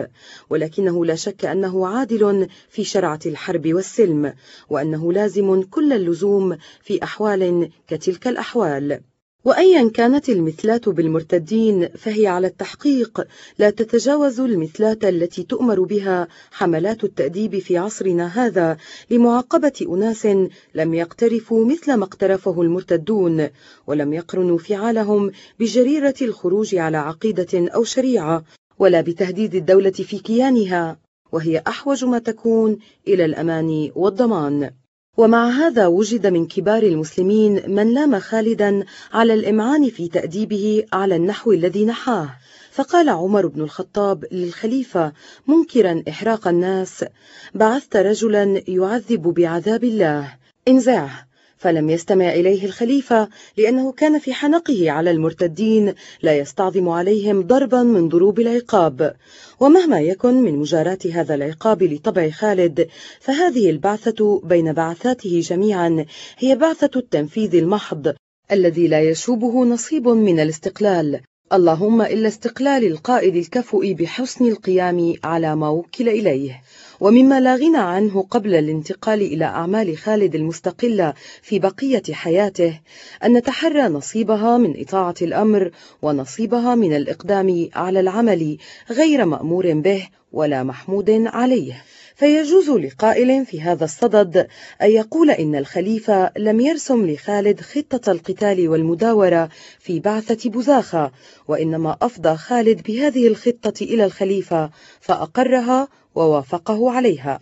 ولكنه لا شك أنه عادل في شرعة الحرب والسلم وأنه لازم كل اللزوم في أحوال كتلك الأحوال. وأيا كانت المثلات بالمرتدين فهي على التحقيق لا تتجاوز المثلات التي تؤمر بها حملات التأديب في عصرنا هذا لمعاقبة أناس لم يقترفوا مثل ما اقترفه المرتدون ولم يقرنوا فعالهم بجريرة الخروج على عقيدة أو شريعة ولا بتهديد الدولة في كيانها وهي أحوج ما تكون إلى الأمان والضمان. ومع هذا وجد من كبار المسلمين من لام خالدا على الإمعان في تأديبه على النحو الذي نحاه. فقال عمر بن الخطاب للخليفة منكرا إحراق الناس بعثت رجلا يعذب بعذاب الله. انزعه. فلم يستمع إليه الخليفة لأنه كان في حنقه على المرتدين لا يستعظم عليهم ضربا من ضروب العقاب. ومهما يكن من مجاراة هذا العقاب لطبع خالد فهذه البعثة بين بعثاته جميعا هي بعثة التنفيذ المحض الذي لا يشوبه نصيب من الاستقلال. اللهم إلا استقلال القائد الكفؤ بحسن القيام على ما وكل إليه. ومما لا غنى عنه قبل الانتقال إلى أعمال خالد المستقلة في بقية حياته أن نتحرى نصيبها من إطاعة الأمر ونصيبها من الإقدام على العمل غير مأمور به ولا محمود عليه. فيجوز لقائل في هذا الصدد أن يقول إن الخليفة لم يرسم لخالد خطة القتال والمداورة في بعثة بزاخة وإنما أفضى خالد بهذه الخطة إلى الخليفة فأقرها ووافقه عليها.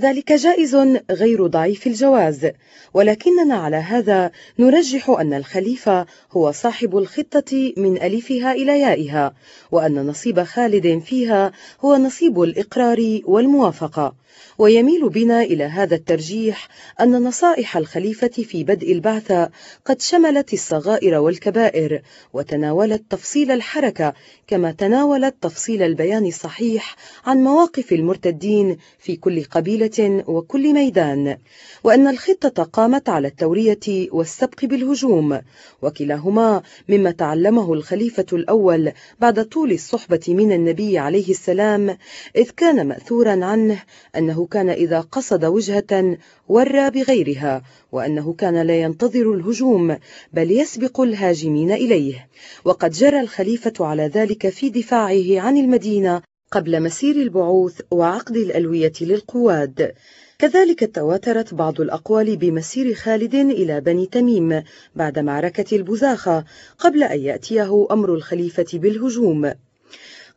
ذلك جائز غير ضعيف الجواز. ولكننا على هذا نرجح أن الخليفة هو صاحب الخطة من ألفها إلى يائها وأن نصيب خالد فيها هو نصيب الإقرار والموافقة. ويميل بنا إلى هذا الترجيح أن نصائح الخليفة في بدء البعثة قد شملت الصغائر والكبائر وتناولت تفصيل الحركة كما تناولت تفصيل البيان الصحيح عن مواقف المرتدين في كل قبيلة وكل ميدان وأن الخطة قامت على التورية والسبق بالهجوم وكلاهما مما تعلمه الخليفة الأول بعد طول الصحبة من النبي عليه السلام إذ كان مأثورا عنه أنه كان إذا قصد وجهة ورى بغيرها وأنه كان لا ينتظر الهجوم بل يسبق الهاجمين إليه. وقد جرى الخليفة على ذلك في دفاعه عن المدينة قبل مسير البعوث وعقد الألوية للقواد. كذلك تواترت بعض الأقوال بمسير خالد إلى بني تميم بعد معركة البزاخة قبل أن يأتيه أمر الخليفة بالهجوم.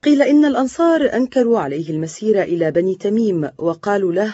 قيل إن الأنصار أنكروا عليه المسير إلى بني تميم وقالوا له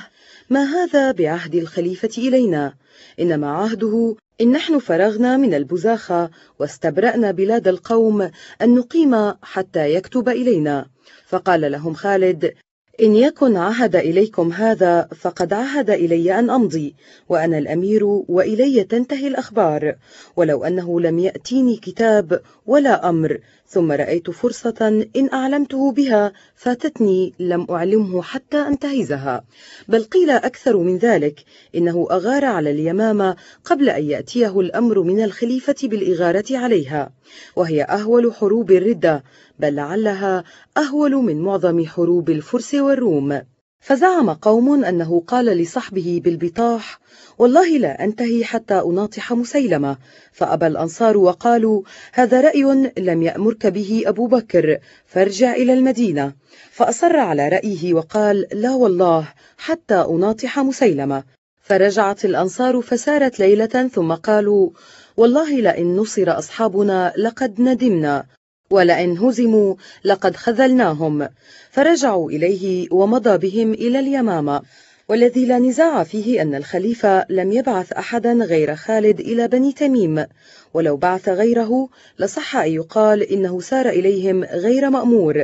ما هذا بعهد الخليفة إلينا؟ إنما عهده إن نحن فرغنا من البزاخة واستبرأنا بلاد القوم أن نقيم حتى يكتب إلينا. فقال لهم خالد إن يكن عهد إليكم هذا فقد عهد إلي أن أمضي وأنا الأمير وإلي تنتهي الأخبار ولو أنه لم يأتيني كتاب ولا أمر ثم رأيت فرصة إن أعلمته بها فاتتني لم أعلمه حتى أنتهزها. بل قيل أكثر من ذلك إنه أغار على اليمامة قبل أن يأتيه الأمر من الخليفة بالإغارة عليها وهي أهول حروب الردة بل لعلها أهول من معظم حروب الفرس والروم. فزعم قوم أنه قال لصحبه بالبطاح والله لا أنتهي حتى أناطح مسيلمة. فأبى الأنصار وقالوا هذا رأي لم يأمرك به أبو بكر فارجع إلى المدينة. فأصر على رأيه وقال لا والله حتى أناطح مسيلمة. فرجعت الأنصار فسارت ليلة ثم قالوا والله لئن نصر أصحابنا لقد ندمنا. ولئن هزموا لقد خذلناهم. فرجعوا إليه ومضى بهم إلى اليمامة والذي لا نزاع فيه أن الخليفة لم يبعث أحدا غير خالد إلى بني تميم. ولو بعث غيره لصح أن يقال إنه سار إليهم غير مأمور.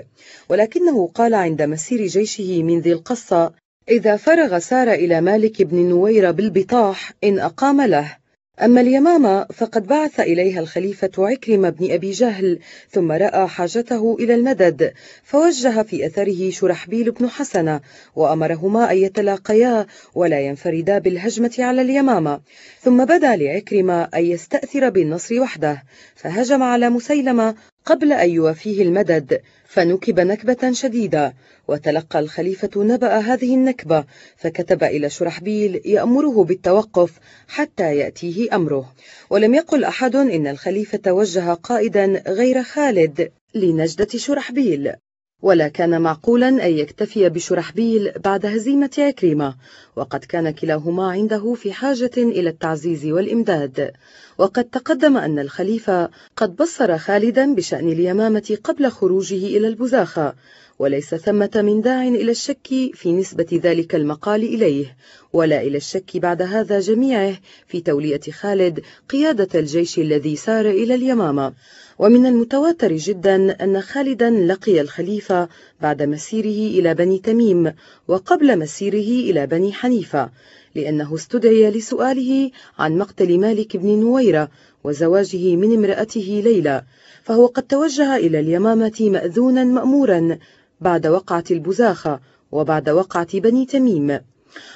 ولكنه قال عند مسير جيشه من ذي القصة إذا فرغ سار إلى مالك بن نوير بالبطاح إن أقام له. أما اليمامة فقد بعث إليها الخليفة عكرم بن أبي جهل ثم رأى حاجته إلى المدد فوجه في أثره شرحبيل بن حسنة وأمرهما أن يتلاقيا ولا ينفردا بالهجمة على اليمامة ثم بدا لعكرم أن يستأثر بالنصر وحده فهجم على مسيلمة قبل أن يوافيه المدد فنكب نكبة شديدة. وتلقى الخليفة نبأ هذه النكبة فكتب إلى شرحبيل يأمره بالتوقف حتى يأتيه أمره. ولم يقل أحد إن الخليفة وجه قائدا غير خالد لنجدة شرحبيل. ولا كان معقولا أن يكتفي بشرحبيل بعد هزيمة عكرمة وقد كان كلاهما عنده في حاجة إلى التعزيز والإمداد. وقد تقدم أن الخليفة قد بصر خالدا بشأن اليمامة قبل خروجه إلى البزاخة وليس ثمة من داع إلى الشك في نسبة ذلك المقال إليه ولا إلى الشك بعد هذا جميعه في تولية خالد قيادة الجيش الذي سار إلى اليمامة. ومن المتواتر جدا أن خالدا لقي الخليفة بعد مسيره إلى بني تميم وقبل مسيره إلى بني حنيفة لأنه استدعي لسؤاله عن مقتل مالك بن نويرة وزواجه من امرأته ليلى فهو قد توجه إلى اليمامة مأذونا مأمورا بعد وقعة البزاخة وبعد وقعة بني تميم.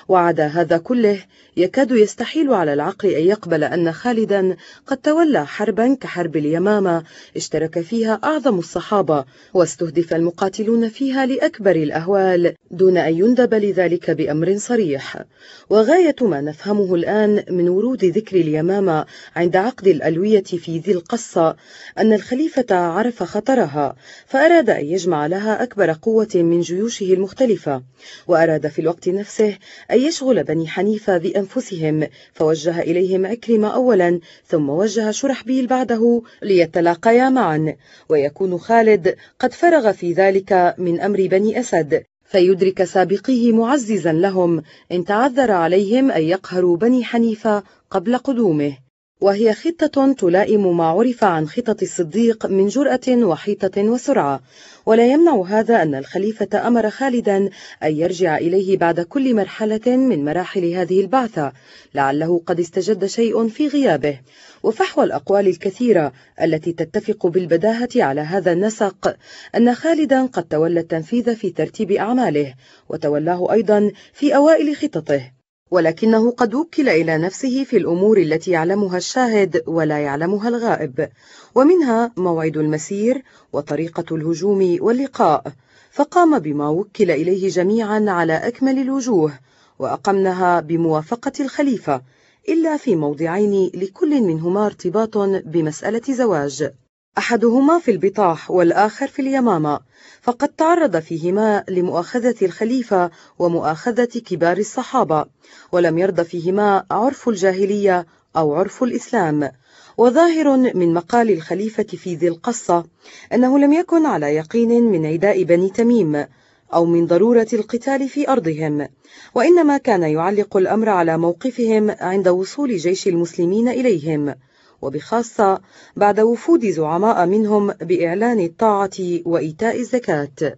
وعدا هذا كله يكاد يستحيل على العقل أن يقبل أن خالدا قد تولى حربا كحرب اليمامة اشترك فيها أعظم الصحابة واستهدف المقاتلون فيها لأكبر الأهوال دون أن يندب لذلك بأمر صريح. وغاية ما نفهمه الآن من ورود ذكر اليمامة عند عقد الألوية في ذي القصة أن الخليفة عرف خطرها فأراد أن يجمع لها أكبر قوة من جيوشه المختلفة وأراد في الوقت نفسه أن يشغل بني حنيفة بأنفسهم فوجه إليهم عكرمة أولا ثم وجه شرحبيل بعده ليتلاقيا معا. ويكون خالد قد فرغ في ذلك من أمر بني أسد فيدرك سابقيه معززا لهم إن تعذر عليهم أن يقهروا بني حنيفة قبل قدومه. وهي خطة تلائم ما عرف عن خطط الصديق من جرأة وحيطة وسرعة. ولا يمنع هذا أن الخليفة أمر خالدا أن يرجع إليه بعد كل مرحلة من مراحل هذه البعثة لعله قد استجد شيء في غيابه. وفحوى الأقوال الكثيرة التي تتفق بالبداهة على هذا النسق أن خالدا قد تولى التنفيذ في ترتيب أعماله وتولاه أيضا في أوائل خططه. ولكنه قد وكل إلى نفسه في الأمور التي يعلمها الشاهد ولا يعلمها الغائب. ومنها موعد المسير وطريقة الهجوم واللقاء. فقام بما وكل إليه جميعا على أكمل الوجوه وأقمنها بموافقة الخليفة إلا في موضعين لكل منهما ارتباط بمسألة زواج. أحدهما في البطاح والآخر في اليمامة فقد تعرض فيهما لمؤاخذة الخليفة ومؤاخذة كبار الصحابة ولم يرضى فيهما عرف الجاهلية أو عرف الإسلام. وظاهر من مقال الخليفة في ذي القصة أنه لم يكن على يقين من عداء بني تميم أو من ضرورة القتال في أرضهم وإنما كان يعلق الأمر على موقفهم عند وصول جيش المسلمين إليهم. وبخاصة بعد وفود زعماء منهم بإعلان الطاعة وإيتاء الزكاة.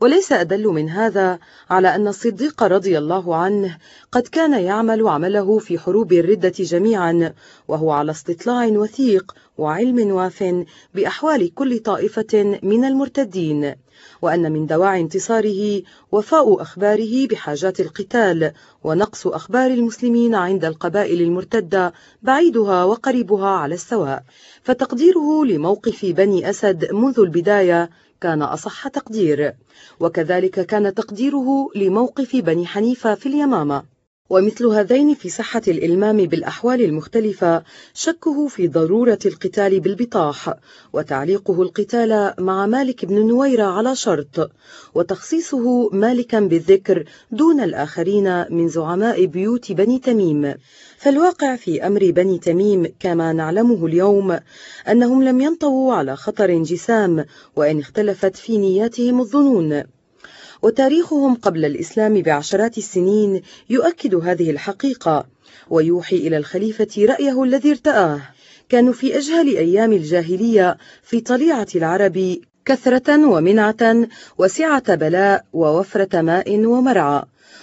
وليس أدل من هذا على أن الصديق رضي الله عنه قد كان يعمل عمله في حروب الردة جميعا وهو على استطلاع وثيق وعلم واف بأحوال كل طائفة من المرتدين وأن من دواعي انتصاره وفاء أخباره بحاجات القتال ونقص أخبار المسلمين عند القبائل المرتدة بعيدها وقريبها على السواء. فتقديره لموقف بني أسد منذ البداية كان أصح تقدير وكذلك كان تقديره لموقف بني حنيفة في اليمامة. ومثل هذين في صحة الإلمام بالأحوال المختلفة شكه في ضرورة القتال بالبطاح وتعليقه القتال مع مالك بن نويرة على شرط وتخصيصه مالكا بالذكر دون الآخرين من زعماء بيوت بني تميم. فالواقع في أمر بني تميم كما نعلمه اليوم أنهم لم ينطووا على خطر جسام وإن اختلفت في نياتهم الظنون. وتاريخهم قبل الإسلام بعشرات السنين يؤكد هذه الحقيقة ويوحي إلى الخليفة رأيه الذي ارتآه. كانوا في أجهل أيام الجاهلية في طليعة العرب كثرة ومنعة وسعة بلاء ووفرة ماء ومرعى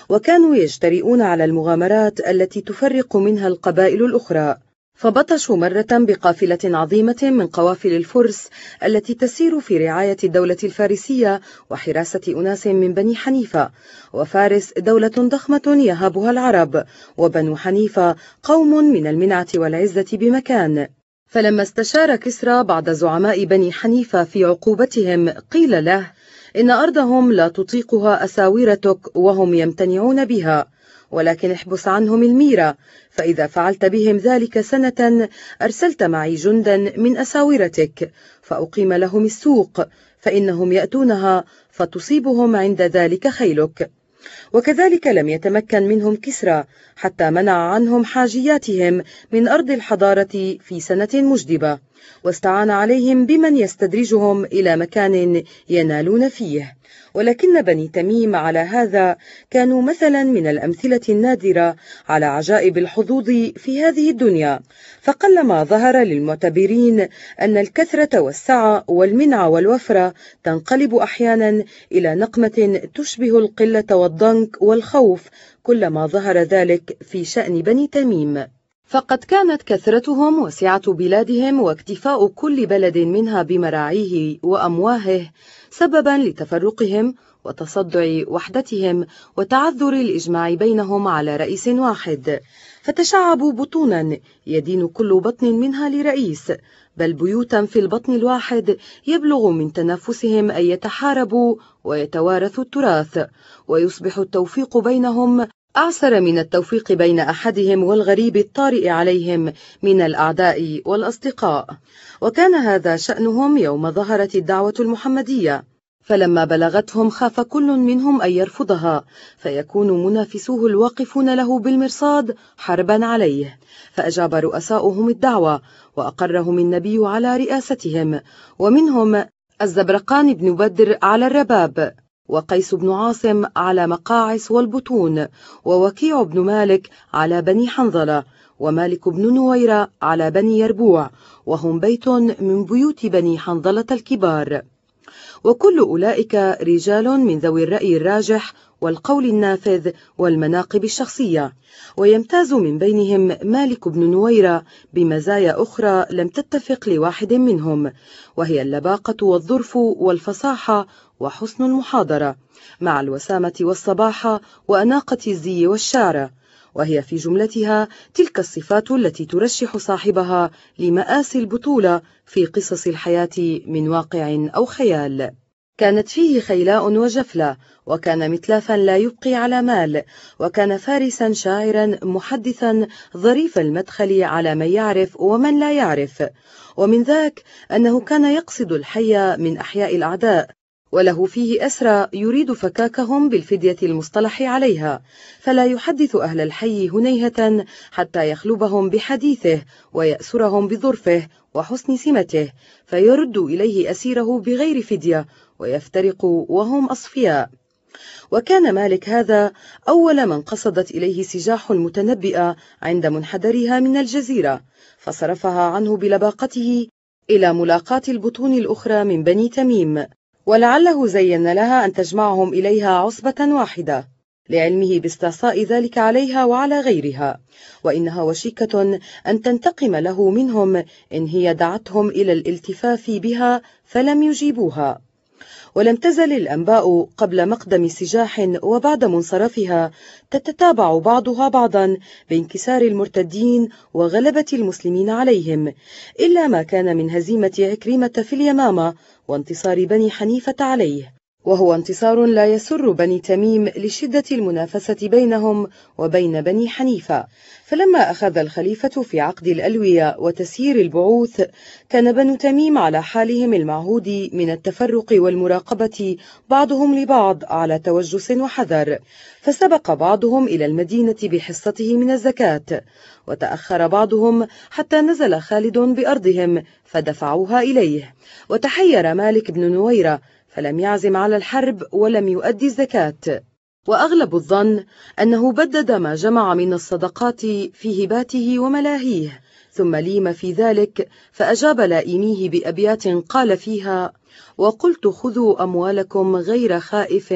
وكانوا يجترئون على المغامرات التي تفرق منها القبائل الأخرى. فبطشوا مرة بقافلة عظيمة من قوافل الفرس التي تسير في رعاية الدولة الفارسية وحراسة أناس من بني حنيفة وفارس دولة ضخمة يهابها العرب وبنو حنيفة قوم من المنعة والعزة بمكان. فلما استشار كسرى بعض زعماء بني حنيفة في عقوبتهم قيل له إن أرضهم لا تطيقها أساورتك وهم يمتنعون بها. ولكن احبس عنهم الميرة فإذا فعلت بهم ذلك سنة أرسلت معي جندا من أساورتك فأقيم لهم السوق فإنهم يأتونها فتصيبهم عند ذلك خيلك. وكذلك لم يتمكن منهم كسرى حتى منع عنهم حاجياتهم من أرض الحضارة في سنة مجدبة واستعان عليهم بمن يستدرجهم إلى مكان ينالون فيه. ولكن بني تميم على هذا كانوا مثلا من الأمثلة النادرة على عجائب الحظوظ في هذه الدنيا. فقلما ظهر للمعتبرين أن الكثرة والسعة والمنع والوفرة تنقلب أحيانا إلى نقمة تشبه القلة والضنك والخوف كلما ظهر ذلك في شأن بني تميم. فقد كانت كثرتهم وسعة بلادهم واكتفاء كل بلد منها بمراعيه وأمواهه سببا لتفرقهم وتصدع وحدتهم وتعذر الإجماع بينهم على رئيس واحد. فتشعبوا بطونا يدين كل بطن منها لرئيس بل بيوتا في البطن الواحد يبلغ من تنافسهم أن يتحاربوا ويتوارثوا التراث ويصبح التوفيق بينهم أعسر من التوفيق بين أحدهم والغريب الطارئ عليهم من الأعداء والأصدقاء. وكان هذا شأنهم يوم ظهرت الدعوة المحمدية. فلما بلغتهم خاف كل منهم أن يرفضها فيكون منافسوه الواقفون له بالمرصاد حربا عليه. فأجاب رؤساؤهم الدعوة وأقرهم النبي على رئاستهم. ومنهم الزبرقان بن بدر على الرباب. وقيس بن عاصم على مقاعس والبطون ووكيع بن مالك على بني حنظلة ومالك بن نويرة على بني يربوع وهم بيت من بيوت بني حنظلة الكبار. وكل أولئك رجال من ذوي الرأي الراجح والقول النافذ والمناقب الشخصية. ويمتاز من بينهم مالك بن نويرة بمزايا أخرى لم تتفق لواحد منهم وهي اللباقة والظرف والفصاحة وحسن المحاضرة مع الوسامة والصباحة وأناقة الزي والشعر. وهي في جملتها تلك الصفات التي ترشح صاحبها لمآسي البطولة في قصص الحياة من واقع أو خيال. كانت فيه خيلاء وجفلة وكان متلافا لا يبقي على مال وكان فارسا شاعرا محدثا ظريف المدخل على من يعرف ومن لا يعرف. ومن ذاك أنه كان يقصد الحي من أحياء الأعداء وله فيه أسرى يريد فكاكهم بالفدية المصطلح عليها فلا يحدث أهل الحي هنيهة حتى يخلبهم بحديثه ويأسرهم بظرفه وحسن سمته فيرد إليه أسيره بغير فدية ويفترق وهم أصفياء. وكان مالك هذا أول من قصدت إليه سجاح المتنبئة عند منحدرها من الجزيرة فصرفها عنه بلباقته إلى ملاقاة البطون الأخرى من بني تميم. ولعله زين لها أن تجمعهم إليها عصبة واحدة لعلمه باستعصاء ذلك عليها وعلى غيرها. وإنها وشيكة أن تنتقم له منهم إن هي دعتهم إلى الالتفاف بها فلم يجيبوها. ولم تزل الأنباء قبل مقدم سجاح وبعد منصرفها تتتابع بعضها بعضا بانكسار المرتدين وغلبة المسلمين عليهم إلا ما كان من هزيمة عكرمة في اليمامة وانتصار بني حنيفة عليه. وهو انتصار لا يسر بني تميم لشدة المنافسة بينهم وبين بني حنيفة. فلما أخذ الخليفة في عقد الألوية وتسيير البعوث كان بنو تميم على حالهم المعهود من التفرق والمراقبة بعضهم لبعض على توجس وحذر. فسبق بعضهم إلى المدينة بحصته من الزكاة. وتأخر بعضهم حتى نزل خالد بأرضهم فدفعوها إليه. وتحير مالك بن نويرة فلم يعزم على الحرب ولم يؤدي الزكاة. وأغلب الظن أنه بدد ما جمع من الصدقات في هباته وملاهيه ثم ليم في ذلك فأجاب لائميه بأبيات قال فيها وقلت خذوا أموالكم غير خائف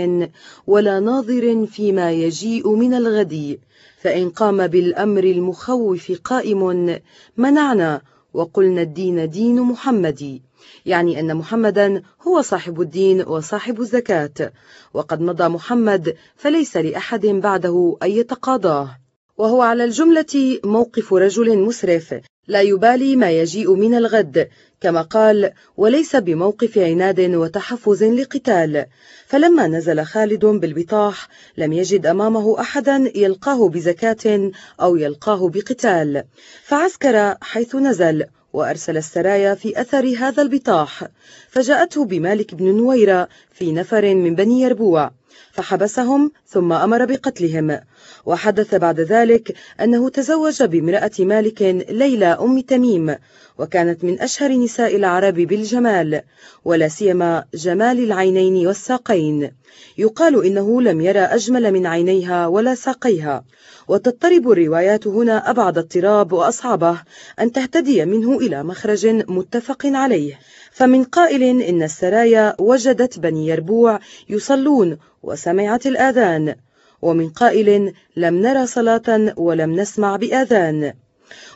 ولا ناظر فيما يجيء من الغد فإن قام بالأمر المخوف قائم منعنا وقلنا الدين دين محمد. يعني أن محمدا هو صاحب الدين وصاحب الزكاة. وقد مضى محمد فليس لأحد بعده أن يتقاضاه. وهو على الجملة موقف رجل مسرف لا يبالي ما يجيء من الغد كما قال وليس بموقف عناد وتحفز لقتال فلما نزل خالد بالبطاح لم يجد أمامه أحدا يلقاه بزكاة أو يلقاه بقتال. فعسكر حيث نزل وأرسل السرايا في أثر هذا البطاح. فجاءته بمالك بن نويرة في نفر من بني يربوع. فحبسهم ثم أمر بقتلهم. وحدث بعد ذلك أنه تزوج بامرأة مالك ليلى أم تميم وكانت من أشهر نساء العرب بالجمال ولا سيما جمال العينين والساقين. يقال إنه لم يرى أجمل من عينيها ولا ساقيها. وتضطرب الروايات هنا أبعد اضطراب وأصعبه أن تهتدي منه إلى مخرج متفق عليه. فمن قائل إن السرايا وجدت بني يربوع يصلون وسمعت الآذان ومن قائل لم نرى صلاة ولم نسمع بآذان.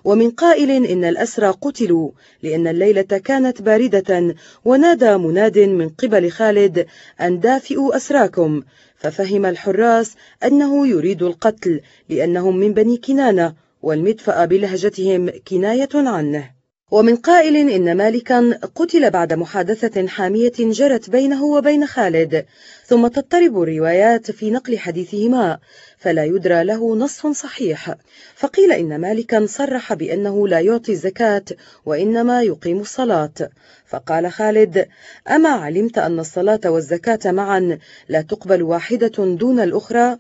ومن قائل إن الأسرى قتلوا لأن الليلة كانت باردة ونادى مناد من قبل خالد أن دافئوا أسراكم ففهم الحراس أنه يريد القتل لأنهم من بني كنانة والمدفأ بلهجتهم كناية عنه. ومن قائل إن مالكا قتل بعد محادثة حامية جرت بينه وبين خالد ثم تضطرب الروايات في نقل حديثهما فلا يدرى له نص صحيح. فقيل إن مالكا صرح بأنه لا يعطي الزكاة وإنما يقيم الصلاة. فقال خالد أما علمت أن الصلاة والزكاة معا لا تقبل واحدة دون الأخرى؟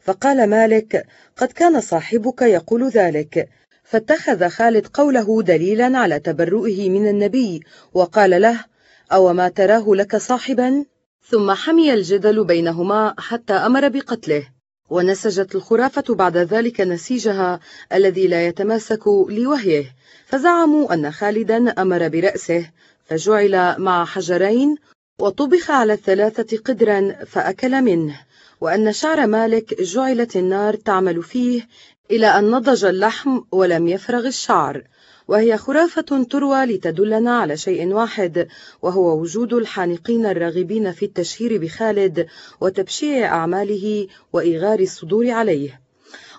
فقال مالك قد كان صاحبك يقول ذلك فاتخذ خالد قوله دليلا على تبرؤه من النبي وقال له أو ما تراه لك صاحبا؟ ثم حمي الجدل بينهما حتى أمر بقتله ونسجت الخرافة بعد ذلك نسيجها الذي لا يتماسك لوهيه فزعموا أن خالدا أمر برأسه فجعل مع حجرين وطبخ على الثلاثة قدرا فأكل منه وأن شعر مالك جعلت النار تعمل فيه إلى أن نضج اللحم ولم يفرغ الشعر وهي خرافة تروى لتدلنا على شيء واحد وهو وجود الحانقين الراغبين في التشهير بخالد وتبشيع أعماله وإغار الصدور عليه.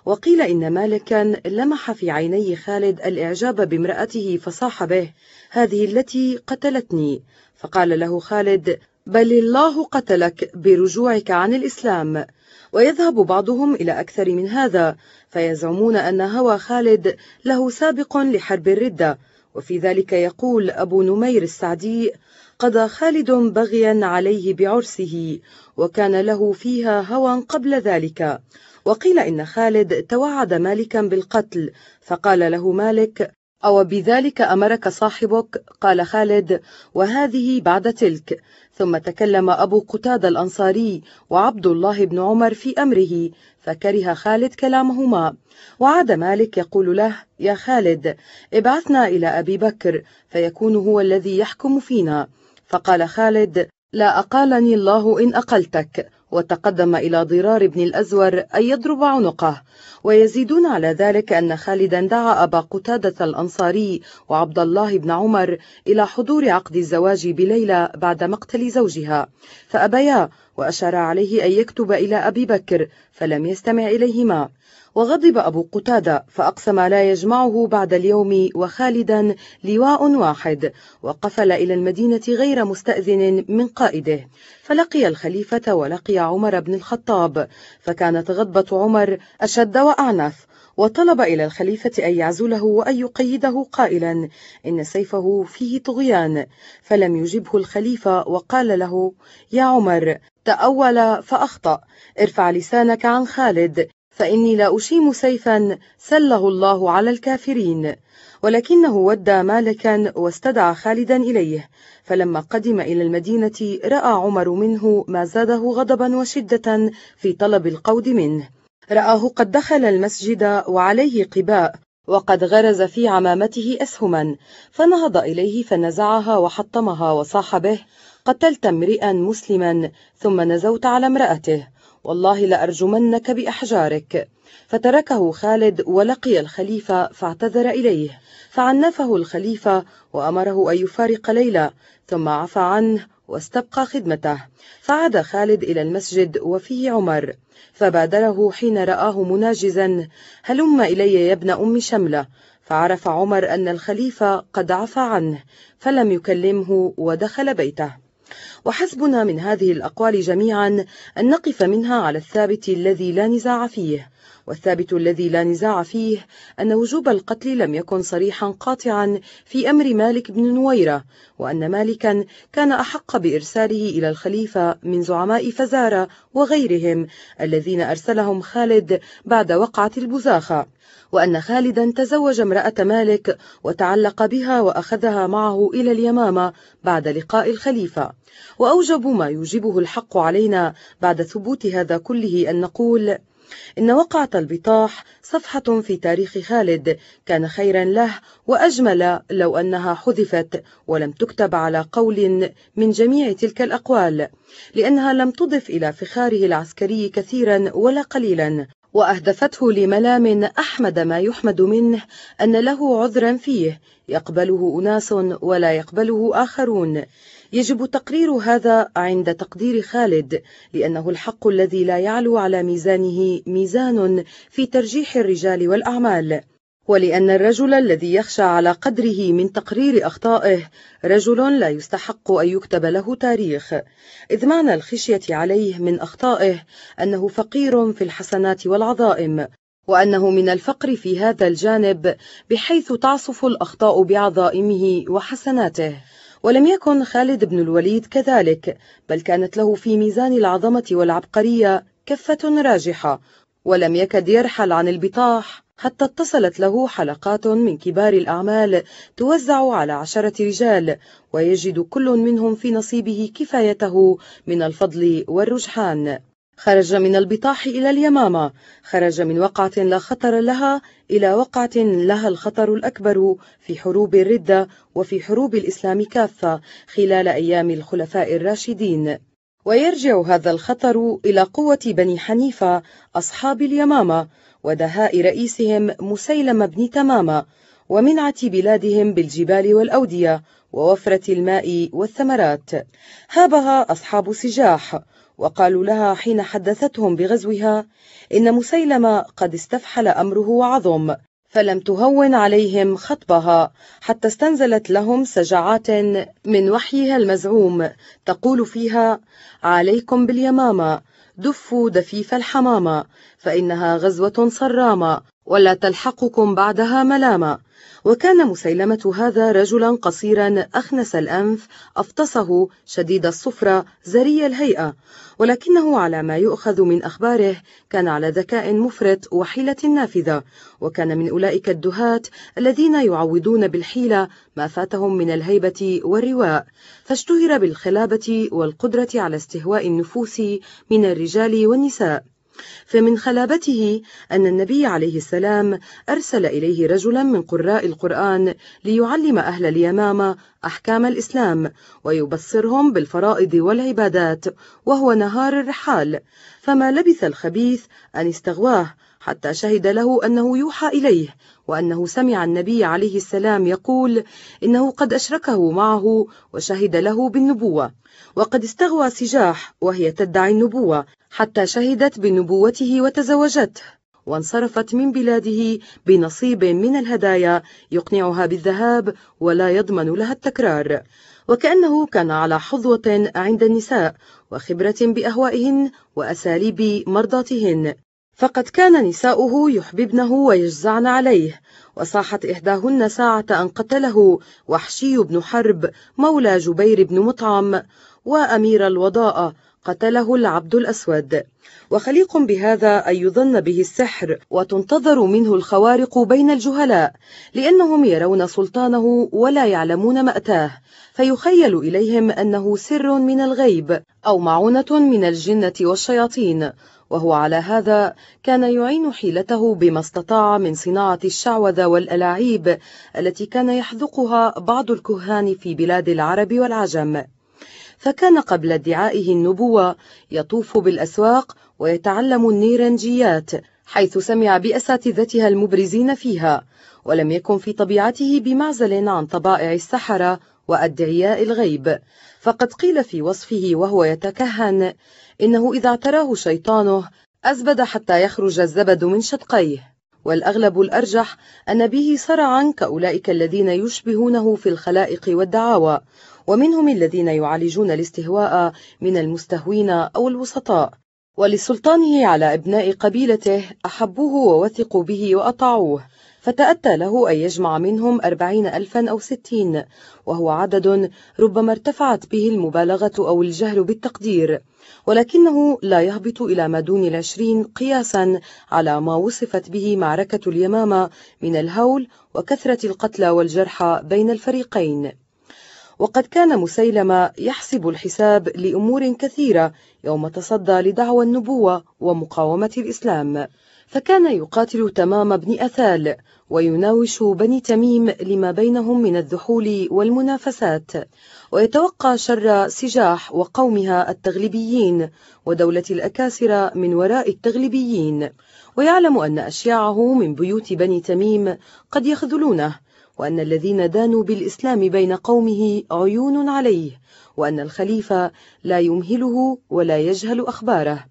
وقيل إن مالكا لمح في عيني خالد الإعجاب بامرأته فصاح به هذه التي قتلتني. فقال له خالد بل الله قتلك برجوعك عن الإسلام. ويذهب بعضهم إلى أكثر من هذا فيزعمون أن هوى خالد له سابق لحرب الردة. وفي ذلك يقول أبو نمير السعدي قضى خالد بغيا عليه بعرسه وكان له فيها هوى قبل ذلك. وقيل إن خالد توعد مالكا بالقتل فقال له مالك أو بذلك أمرك صاحبك؟ قال خالد وهذه بعد تلك. ثم تكلم أبو قتادة الأنصاري وعبد الله بن عمر في أمره فكره خالد كلامهما. وعاد مالك يقول له يا خالد ابعثنا إلى أبي بكر فيكون هو الذي يحكم فينا. فقال خالد لا أقالني الله إن أقلتك. وتقدم إلى ضرار بن الأزور أن يضرب عنقه. ويزيدون على ذلك أن خالدا دعا أبا قتادة الأنصاري وعبد الله بن عمر إلى حضور عقد الزواج بليلى بعد مقتل زوجها. فأبيا وأشار عليه أن يكتب إلى أبي بكر فلم يستمع إليهما. وغضب أبو قتادة فأقسم لا يجمعه بعد اليوم وخالدا لواء واحد وقفل إلى المدينة غير مستأذن من قائده. فلقي الخليفة ولقي عمر بن الخطاب فكانت غضبة عمر أشد وأعنف. وطلب إلى الخليفة أن يعزله وأن يقيده قائلا إن سيفه فيه طغيان. فلم يجبه الخليفة وقال له يا عمر تأول فأخطأ ارفع لسانك عن خالد فإني لا أشيم سيفا سله الله على الكافرين. ولكنه ودى مالكا واستدعى خالدا إليه. فلما قدم إلى المدينة رأى عمر منه ما زاده غضبا وشدة في طلب القود منه. رآه قد دخل المسجد وعليه قباء وقد غرز في عمامته أسهما. فنهض إليه فنزعها وحطمها وصاح به قتلت امرئا مسلما ثم نزوت على امرأته. والله لأرجمنك بأحجارك. فتركه خالد ولقي الخليفة فاعتذر إليه. فعنفه الخليفة وأمره أن يفارق ليلى ثم عفى عنه واستبقى خدمته. فعاد خالد إلى المسجد وفيه عمر. فبادره حين رآه مناجزا هلم إلي يا ابن أم شملة. فعرف عمر أن الخليفة قد عفى عنه فلم يكلمه ودخل بيته. وحسبنا من هذه الأقوال جميعا أن نقف منها على الثابت الذي لا نزاع فيه. والثابت الذي لا نزاع فيه أن وجوب القتل لم يكن صريحا قاطعا في أمر مالك بن نويرة وأن مالكا كان أحق بإرساله إلى الخليفة من زعماء فزارة وغيرهم الذين أرسلهم خالد بعد وقعة البزاخة. وأن خالدا تزوج امرأة مالك وتعلق بها وأخذها معه إلى اليمامة بعد لقاء الخليفة. وأوجب ما يوجبه الحق علينا بعد ثبوت هذا كله أن نقول إن وقعة البطاح صفحة في تاريخ خالد كان خيرا له وأجمل لو أنها حذفت ولم تكتب على قول من جميع تلك الأقوال لأنها لم تضف إلى فخاره العسكري كثيرا ولا قليلا. وأهدفته لملام أحمد ما يحمد منه أن له عذرا فيه يقبله أناس ولا يقبله آخرون. يجب تقرير هذا عند تقدير خالد لأنه الحق الذي لا يعلو على ميزانه ميزان في ترجيح الرجال والأعمال. ولأن الرجل الذي يخشى على قدره من تقرير أخطائه رجل لا يستحق أن يكتب له تاريخ. إذ معنى الخشية عليه من أخطائه أنه فقير في الحسنات والعظائم وأنه من الفقر في هذا الجانب بحيث تعصف الأخطاء بعظائمه وحسناته. ولم يكن خالد بن الوليد كذلك بل كانت له في ميزان العظمة والعبقرية كفة راجحة ولم يكد يرحل عن البطاح حتى اتصلت له حلقات من كبار الأعمال توزع على عشرة رجال ويجد كل منهم في نصيبه كفايته من الفضل والرجحان. خرج من البطاح إلى اليمامة خرج من وقعة لا خطر لها إلى وقعة لها الخطر الأكبر في حروب الردة وفي حروب الإسلام كافة خلال أيام الخلفاء الراشدين. ويرجع هذا الخطر إلى قوة بني حنيفة أصحاب اليمامة ودهاء رئيسهم مسيلم بن تمامة ومنعة بلادهم بالجبال والأودية ووفرة الماء والثمرات. هابها أصحاب سجاح وقالوا لها حين حدثتهم بغزوها إن مسيلم قد استفحل أمره وعظم فلم تهون عليهم خطبها حتى استنزلت لهم سجعات من وحيها المزعوم تقول فيها عليكم باليمامة دفوا دفيف الحمامة فإنها غزوة صرامة ولا تلحقكم بعدها ملامة وكان مسيلمة هذا رجلا قصيرا أخنس الأنف أفطسه شديد الصفرة زري الهيئة. ولكنه على ما يؤخذ من أخباره كان على ذكاء مفرط وحيلة نافذة. وكان من أولئك الدهاة الذين يعوضون بالحيلة ما فاتهم من الهيبة والرواء. فاشتهر بالخلابة والقدرة على استهواء النفوس من الرجال والنساء. فمن خلابته أن النبي عليه السلام أرسل إليه رجلا من قراء القرآن ليعلم أهل اليمامة أحكام الإسلام ويبصرهم بالفرائض والعبادات وهو نهار الرحال. فما لبث الخبيث أن استغواه حتى شهد له أنه يوحى إليه وأنه سمع النبي عليه السلام يقول إنه قد أشركه معه وشهد له بالنبوة. وقد استغوى سجاح وهي تدعي النبوة. حتى شهدت بنبوته وتزوجته وانصرفت من بلاده بنصيب من الهدايا يقنعها بالذهاب ولا يضمن لها التكرار. وكأنه كان على حظوة عند النساء وخبرة بأهوائهن وأساليب مرضاتهن. فقد كان نساؤه يحببنه ويجزعن عليه وصاحت إحداهن ساعة أن قتله وحشي بن حرب مولى جبير بن مطعم وأمير الوضاء قتله العبد الأسود. وخليق بهذا أن يظن به السحر وتنتظر منه الخوارق بين الجهلاء لأنهم يرون سلطانه ولا يعلمون مأتاه. فيخيل إليهم أنه سر من الغيب أو معونة من الجنة والشياطين. وهو على هذا كان يعين حيلته بما استطاع من صناعة الشعوذة والألاعيب التي كان يحذقها بعض الكهان في بلاد العرب والعجم. فكان قبل ادعائه النبوة يطوف بالأسواق ويتعلم النيرنجيات حيث سمع بأساتذتها المبرزين فيها ولم يكن في طبيعته بمعزل عن طبائع السحرة وأدعياء الغيب. فقد قيل في وصفه وهو يتكهن إنه إذا اعتراه شيطانه أزبد حتى يخرج الزبد من شدقيه. والأغلب الأرجح أن به صرعا كأولئك الذين يشبهونه في الخلائق والدعاوى ومنهم الذين يعالجون الاستهواء من المستهوين أو الوسطاء. ولسلطانه على أبناء قبيلته أحبوه ووثقوا به وأطاعوه. فتأتى له أن يجمع منهم أربعين ألفا أو ستين وهو عدد ربما ارتفعت به المبالغة أو الجهل بالتقدير. ولكنه لا يهبط إلى ما دون العشرين قياسا على ما وصفت به معركة اليمامة من الهول وكثرة القتلى والجرحى بين الفريقين. وقد كان مسيلمة يحسب الحساب لأمور كثيرة يوم تصدى لدعوى النبوة ومقاومة الإسلام. فكان يقاتل تمام بن أثال ويناوش بني تميم لما بينهم من الذحول والمنافسات. ويتوقع شر سجاح وقومها التغلبيين ودولة الأكاسرة من وراء التغلبيين. ويعلم أن أشياعه من بيوت بني تميم قد يخذلونه. وأن الذين دانوا بالإسلام بين قومه عيون عليه وأن الخليفة لا يمهله ولا يجهل أخباره.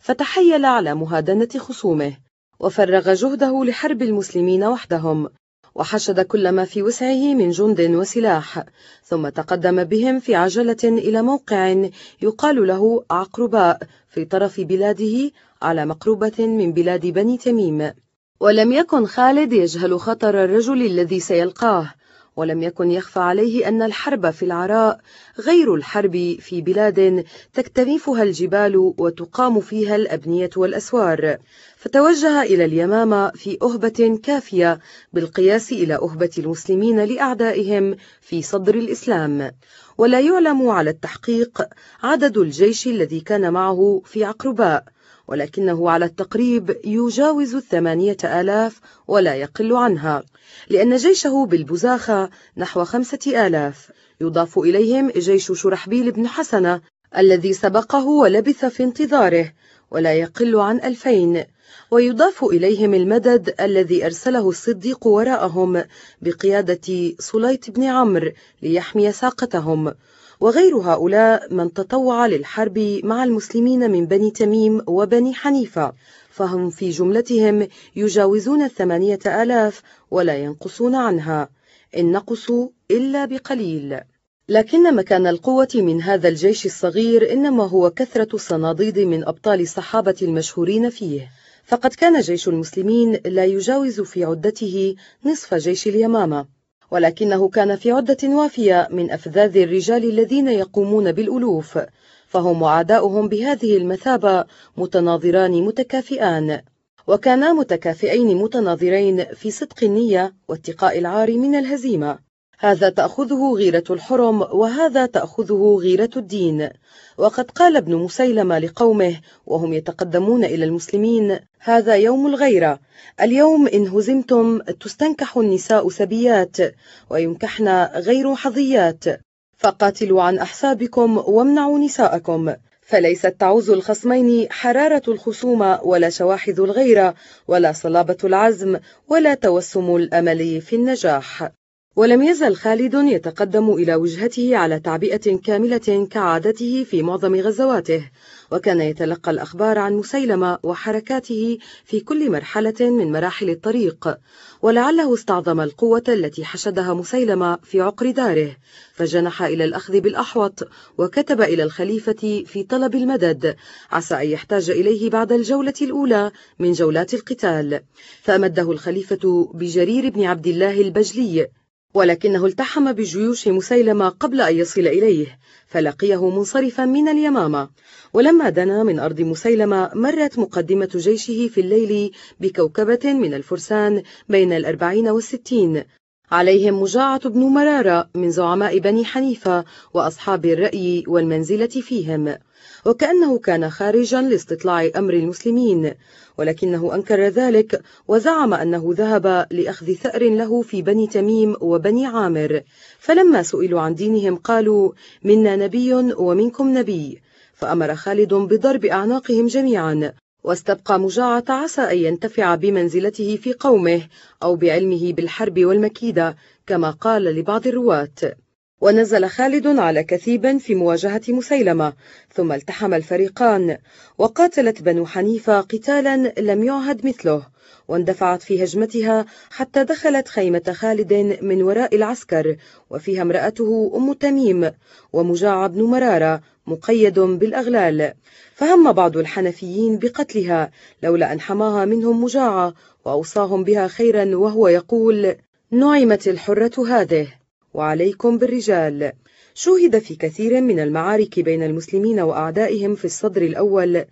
فتحيل على مهادنة خصومه وفرغ جهده لحرب المسلمين وحدهم وحشد كل ما في وسعه من جند وسلاح ثم تقدم بهم في عجلة إلى موقع يقال له عقرباء في طرف بلاده على مقربة من بلاد بني تميم. ولم يكن خالد يجهل خطر الرجل الذي سيلقاه ولم يكن يخفى عليه أن الحرب في العراء غير الحرب في بلاد تكتنفها الجبال وتقام فيها الأبنية والأسوار. فتوجه إلى اليمامة في أهبة كافية بالقياس إلى أهبة المسلمين لأعدائهم في صدر الإسلام. ولا يعلم على التحقيق عدد الجيش الذي كان معه في عقرباء. ولكنه على التقريب يجاوز الثمانية آلاف ولا يقل عنها لأن جيشه بالبزاخة نحو خمسة آلاف. يضاف إليهم جيش شرحبيل بن حسنة الذي سبقه ولبث في انتظاره ولا يقل عن ألفين. ويضاف إليهم المدد الذي أرسله الصديق وراءهم بقيادة سليط بن عمرو ليحمي ساقتهم. وغير هؤلاء من تطوع للحرب مع المسلمين من بني تميم وبني حنيفة فهم في جملتهم يجاوزون الثمانية آلاف ولا ينقصون عنها. إن نقصوا إلا بقليل. لكن مكان القوة من هذا الجيش الصغير إنما هو كثرة الصناديد من أبطال الصحابة المشهورين فيه. فقد كان جيش المسلمين لا يجاوز في عدته نصف جيش اليمامة. ولكنه كان في عدة وافية من أفذاذ الرجال الذين يقومون بالألوف فهم وعداؤهم بهذه المثابة متناظران متكافئان. وكانا متكافئين متناظرين في صدق النية واتقاء العار من الهزيمة. هذا تأخذه غيرة الحرم وهذا تأخذه غيرة الدين. وقد قال ابن مسيلمة لقومه وهم يتقدمون إلى المسلمين هذا يوم الغيرة. اليوم إن هزمتم تستنكح النساء سبيات وينكحن غير حظيات. فقاتلوا عن أحسابكم وامنعوا نساءكم. فليست تعوز الخصمين حرارة الخصومة ولا شواحذ الغيرة ولا صلابة العزم ولا توسم الأمل في النجاح. ولم يزل خالد يتقدم إلى وجهته على تعبئة كاملة كعادته في معظم غزواته وكان يتلقى الأخبار عن مسيلمة وحركاته في كل مرحلة من مراحل الطريق ولعله استعظم القوة التي حشدها مسيلمة في عقر داره فجنح إلى الأخذ بالأحوط وكتب إلى الخليفة في طلب المدد عسى أن يحتاج إليه بعد الجولة الأولى من جولات القتال فأمده الخليفة بجرير بن عبد الله البجلي. ولكنه التحم بجيوش مسيلمة قبل أن يصل إليه فلقيه منصرفا من اليمامة. ولما دنا من أرض مسيلمة مرت مقدمة جيشه في الليل بكوكبة من الفرسان بين الأربعين والستين. عليهم مجاعة بن مرارة من زعماء بني حنيفة وأصحاب الرأي والمنزلة فيهم. وكأنه كان خارجا لاستطلاع أمر المسلمين ولكنه أنكر ذلك وزعم أنه ذهب لأخذ ثأر له في بني تميم وبني عامر. فلما سئلوا عن دينهم قالوا منا نبي ومنكم نبي فأمر خالد بضرب أعناقهم جميعا. واستبقى مجاعة عسى أن ينتفع بمنزلته في قومه أو بعلمه بالحرب والمكيدة كما قال لبعض الرواة. ونزل خالد على كثيب في مواجهة مسيلمة ثم التحم الفريقان وقاتلت بنو حنيفة قتالا لم يعهد مثله واندفعت في هجمتها حتى دخلت خيمة خالد من وراء العسكر وفيها امرأته أم تميم ومجاع بن مرارة مقيد بالأغلال. فهم بعض الحنفيين بقتلها لولا أن حماها منهم مجاعة وأوصاهم بها خيرا وهو يقول نعمت الحرة هذه وعليكم بالرجال. شوهد في كثير من المعارك بين المسلمين وأعدائهم في الصدر الأول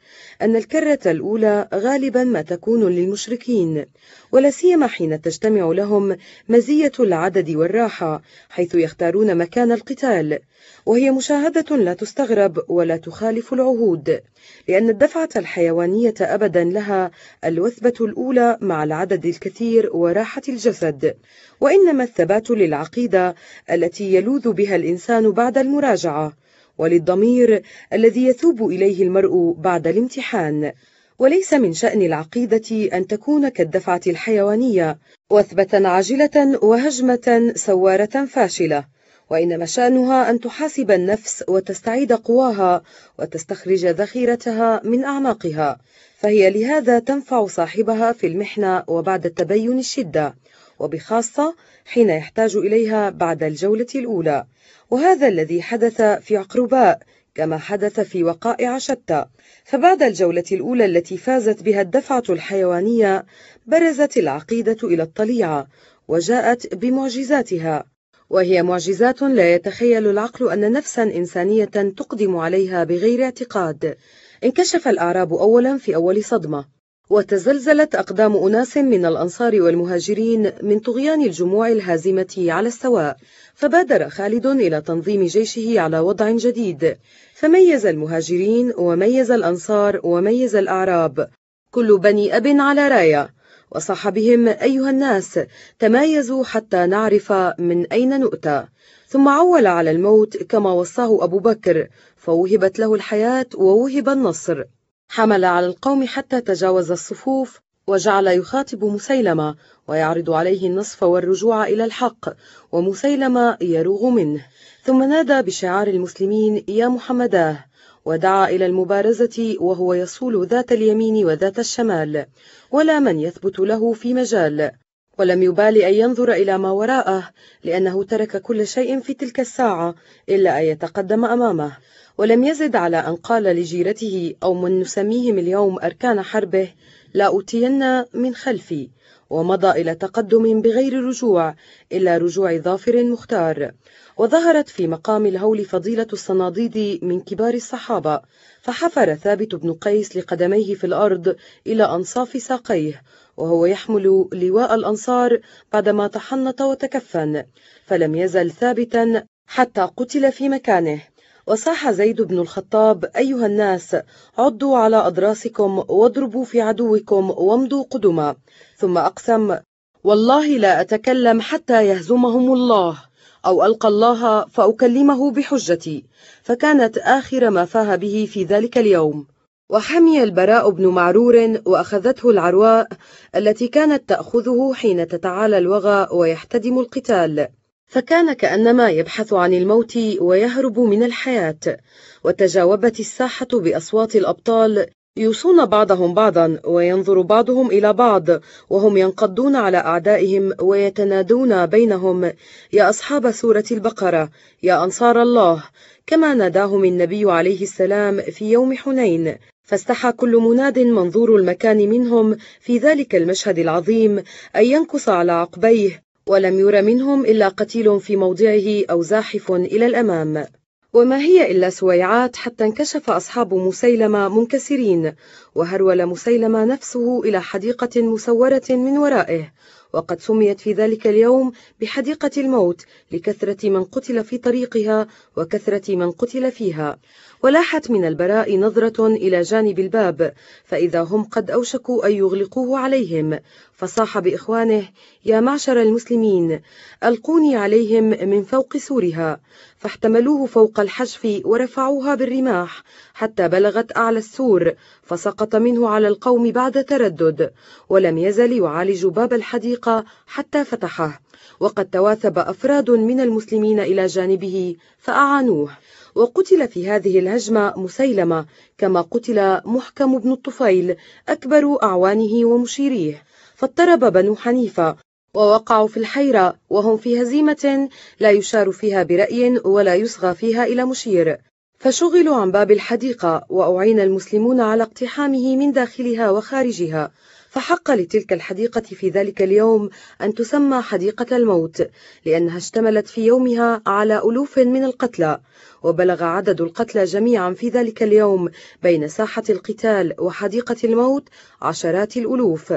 أن الكرة الأولى غالبا ما تكون للمشركين ولا سيما حين تجتمع لهم مزية العدد والراحة حيث يختارون مكان القتال. وهي مشاهدة لا تستغرب ولا تخالف العهود لأن الدفعة الحيوانية أبدا لها الوثبة الأولى مع العدد الكثير وراحة الجسد وإنما الثبات للعقيدة التي يلوذ بها الإنسان بعد المراجعة وللضمير الذي يثوب إليه المرء بعد الامتحان. وليس من شأن العقيدة أن تكون كالدفعة الحيوانية وثبة عاجلة وهجمة سوارة فاشلة. وإنما شأنها أن تحاسب النفس وتستعيد قواها وتستخرج ذخيرتها من أعماقها. فهي لهذا تنفع صاحبها في المحنة وبعد التبين الشدة وبخاصة حين يحتاج إليها بعد الجولة الأولى. وهذا الذي حدث في عقرباء كما حدث في وقائع شتى. فبعد الجولة الأولى التي فازت بها الدفعة الحيوانية برزت العقيدة إلى الطليعة وجاءت بمعجزاتها. وهي معجزات لا يتخيل العقل أن نفسا إنسانية تقدم عليها بغير اعتقاد. انكشف الأعراب أولا في أول صدمة. وتزلزلت أقدام أناس من الأنصار والمهاجرين من طغيان الجموع الهازمة على السواء. فبادر خالد إلى تنظيم جيشه على وضع جديد. فميز المهاجرين وميز الأنصار وميز الأعراب. كل بني أب على راية. وصح بهم أيها الناس تمايزوا حتى نعرف من أين نؤتى. ثم عول على الموت كما وصاه أبو بكر فوهبت له الحياة ووهب النصر. حمل على القوم حتى تجاوز الصفوف وجعل يخاطب مسيلمة ويعرض عليه النصف والرجوع إلى الحق ومسيلمة يروغ منه. ثم نادى بشعار المسلمين يا محمداه ودعا إلى المبارزة وهو يصول ذات اليمين وذات الشمال ولا من يثبت له في مجال. ولم يبال أن ينظر إلى ما وراءه لأنه ترك كل شيء في تلك الساعة إلا أن يتقدم أمامه. ولم يزد على أن قال لجيرته أو من نسميهم اليوم أركان حربه لا أوتين من خلفي. ومضى إلى تقدم بغير رجوع إلا رجوع ظافر مختار. وظهرت في مقام الهول فضيلة الصناديد من كبار الصحابة فحفر ثابت بن قيس لقدميه في الأرض إلى أنصاف ساقيه وهو يحمل لواء الأنصار بعدما تحنط وتكفن فلم يزل ثابتا حتى قتل في مكانه. وصاح زيد بن الخطاب أيها الناس عضوا على أضراسكم واضربوا في عدوكم وامضوا قدما ثم أقسم والله لا أتكلم حتى يهزمهم الله. أو ألقى الله فأكلمه بحجتي فكانت آخر ما فاه به في ذلك اليوم. وحمي البراء بن معرور وأخذته العرواء التي كانت تأخذه حين تتعالى الوغى ويحتدم القتال. فكان كأنما يبحث عن الموت ويهرب من الحياة وتجاوبت الساحة بأصوات الأبطال يوصون بعضهم بعضا وينظر بعضهم إلى بعض وهم ينقضون على أعدائهم ويتنادون بينهم. يا أصحاب سورة البقرة يا أنصار الله كما ناداهم النبي عليه السلام في يوم حنين. فاستحى كل مناد منظور المكان منهم في ذلك المشهد العظيم أن ينكص على عقبيه ولم ير منهم إلا قتيل في موضعه أو زاحف إلى الأمام. وما هي إلا سويعات حتى انكشف أصحاب مسيلمة منكسرين. وهرول مسيلمة نفسه إلى حديقة مسورة من ورائه. وقد سميت في ذلك اليوم بحديقة الموت لكثرة من قتل في طريقها وكثرة من قتل فيها. ولاحت من البراء نظرة إلى جانب الباب فإذا هم قد أوشكوا أن يغلقوه عليهم. فصاح بإخوانه يا معشر المسلمين ألقوني عليهم من فوق سورها. فاحتملوه فوق الحجف ورفعوها بالرماح حتى بلغت أعلى السور. فسقط منه على القوم بعد تردد ولم يزل يعالج باب الحديقة حتى فتحه. وقد تواثب أفراد من المسلمين إلى جانبه فأعانوه. وقتل في هذه الهجمة مسيلمة كما قتل محكم بن الطفيل أكبر أعوانه ومشيريه. فاضطرب بنو حنيفة ووقعوا في الحيرة وهم في هزيمة لا يشار فيها برأي ولا يصغى فيها إلى مشير. فشغلوا عن باب الحديقة وأعين المسلمون على اقتحامه من داخلها وخارجها فحق لتلك الحديقة في ذلك اليوم أن تسمى حديقة الموت لأنها اشتملت في يومها على ألوف من القتلى. وبلغ عدد القتلى جميعا في ذلك اليوم بين ساحة القتال وحديقة الموت عشرات الألوف.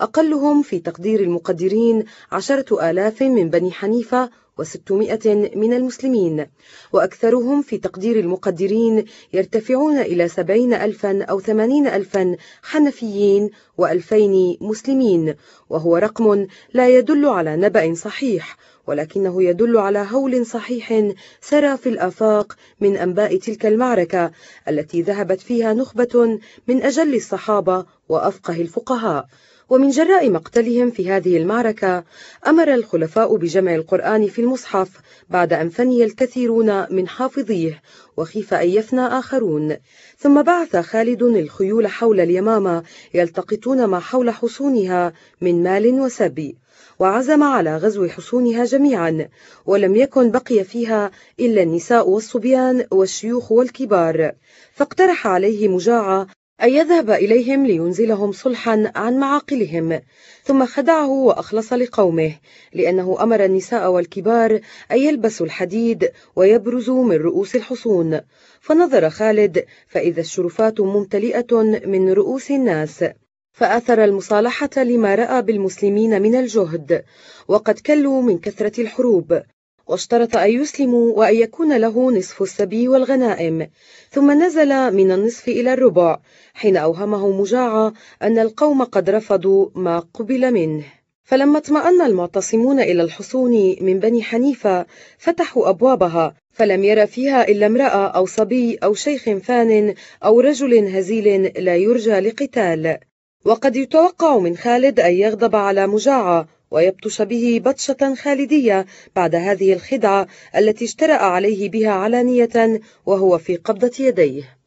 أقلهم في تقدير المقدرين عشرة آلاف من بني حنيفة وستمائة من المسلمين. وأكثرهم في تقدير المقدرين يرتفعون إلى سبعين ألفا أو ثمانين ألفا حنفيين وألفين مسلمين وهو رقم لا يدل على نبأ صحيح. ولكنه يدل على هول صحيح سرى في الآفاق من أنباء تلك المعركة التي ذهبت فيها نخبة من أجل الصحابة وأفقه الفقهاء. ومن جراء مقتلهم في هذه المعركة أمر الخلفاء بجمع القرآن في المصحف بعد أن فني الكثيرون من حافظيه وخيف أن يفنى آخرون. ثم بعث خالد الخيول حول اليمامة يلتقطون ما حول حصونها من مال وسبي. وعزم على غزو حصونها جميعا ولم يكن بقي فيها إلا النساء والصبيان والشيوخ والكبار. فاقترح عليه مجاعة أن يذهب إليهم لينزلهم صلحا عن معاقلهم. ثم خدعه وأخلص لقومه لأنه أمر النساء والكبار أن يلبسوا الحديد ويبرزوا من رؤوس الحصون. فنظر خالد فإذا الشرفات ممتلئة من رؤوس الناس. فأثر المصالحة لما رأى بالمسلمين من الجهد وقد كلوا من كثرة الحروب واشترط أن يسلموا وأن يكون له نصف السبي والغنائم ثم نزل من النصف إلى الربع حين أوهمه مجاعة أن القوم قد رفضوا ما قبل منه. فلما اطمأن المعتصمون إلى الحصون من بني حنيفة فتحوا أبوابها فلم ير فيها إلا امرأة أو صبي أو شيخ فان أو رجل هزيل لا يرجى لقتال. وقد يتوقع من خالد أن يغضب على مجاعة ويبطش به بطشة خالدية بعد هذه الخدعة التي اجترأ عليه بها علانية وهو في قبضة يديه.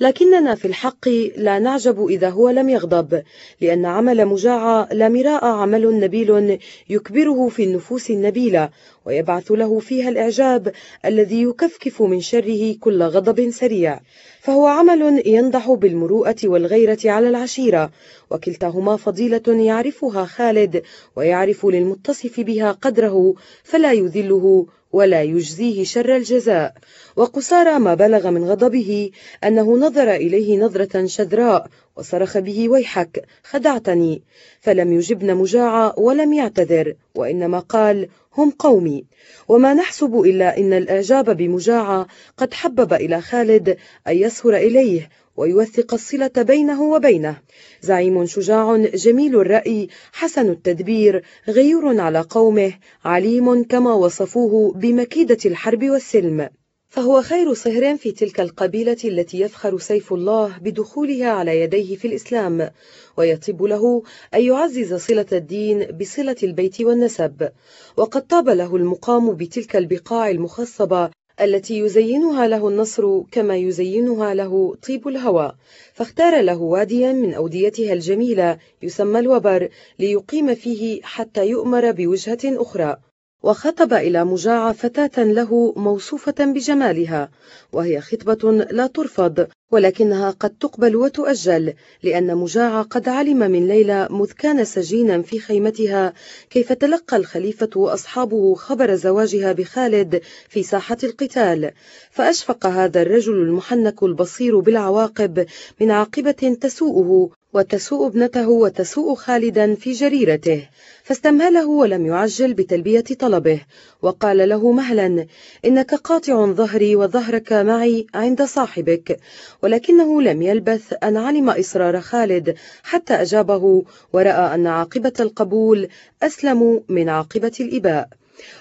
لكننا في الحق لا نعجب إذا هو لم يغضب لأن عمل مجاعة لا مراء عمل نبيل يكبره في النفوس النبيلة ويبعث له فيها الإعجاب الذي يكفكف من شره كل غضب سريع. فهو عمل ينضح بالمروءة والغيرة على العشيرة وكلتاهما فضيلة يعرفها خالد ويعرف للمتصف بها قدره فلا يذله ولا يجزيه شر الجزاء. وقصارى ما بلغ من غضبه أنه نظر إليه نظرة شذراء وصرخ به ويحك خدعتني. فلم يجبن مجاعة ولم يعتذر. وإنما قال هم قومي. وما نحسب إلا إن الإعجاب بمجاعة قد حبب إلى خالد أن يسهر إليه ويوثق الصلة بينه وبينه. زعيم شجاع جميل الرأي حسن التدبير غيور على قومه عليم كما وصفوه بمكيدة الحرب والسلم. فهو خير صهر في تلك القبيلة التي يفخر سيف الله بدخولها على يديه في الإسلام ويطيب له أن يعزز صلة الدين بصلة البيت والنسب. وقد طاب له المقام بتلك البقاع المخصبة التي يزينها له النصر كما يزينها له طيب الهوى. فاختار له واديا من أوديتها الجميلة يسمى الوبر ليقيم فيه حتى يؤمر بوجهة أخرى. وخطب إلى مجاعة فتاة له موصوفة بجمالها وهي خطبة لا ترفض ولكنها قد تقبل وتؤجل لأن مجاعة قد علم من ليلى مذ كان سجينا في خيمتها كيف تلقى الخليفة وأصحابه خبر زواجها بخالد في ساحة القتال. فأشفق هذا الرجل المحنك البصير بالعواقب من عاقبة تسوءه وتسوء ابنته وتسوء خالدا في جريرته فاستمهله ولم يعجل بتلبية طلبه وقال له مهلا إنك قاطع ظهري وظهرك معي عند صاحبك ولكنه لم يلبث أن علم إصرار خالد حتى أجابه ورأى أن عاقبة القبول أسلم من عاقبة الإباء.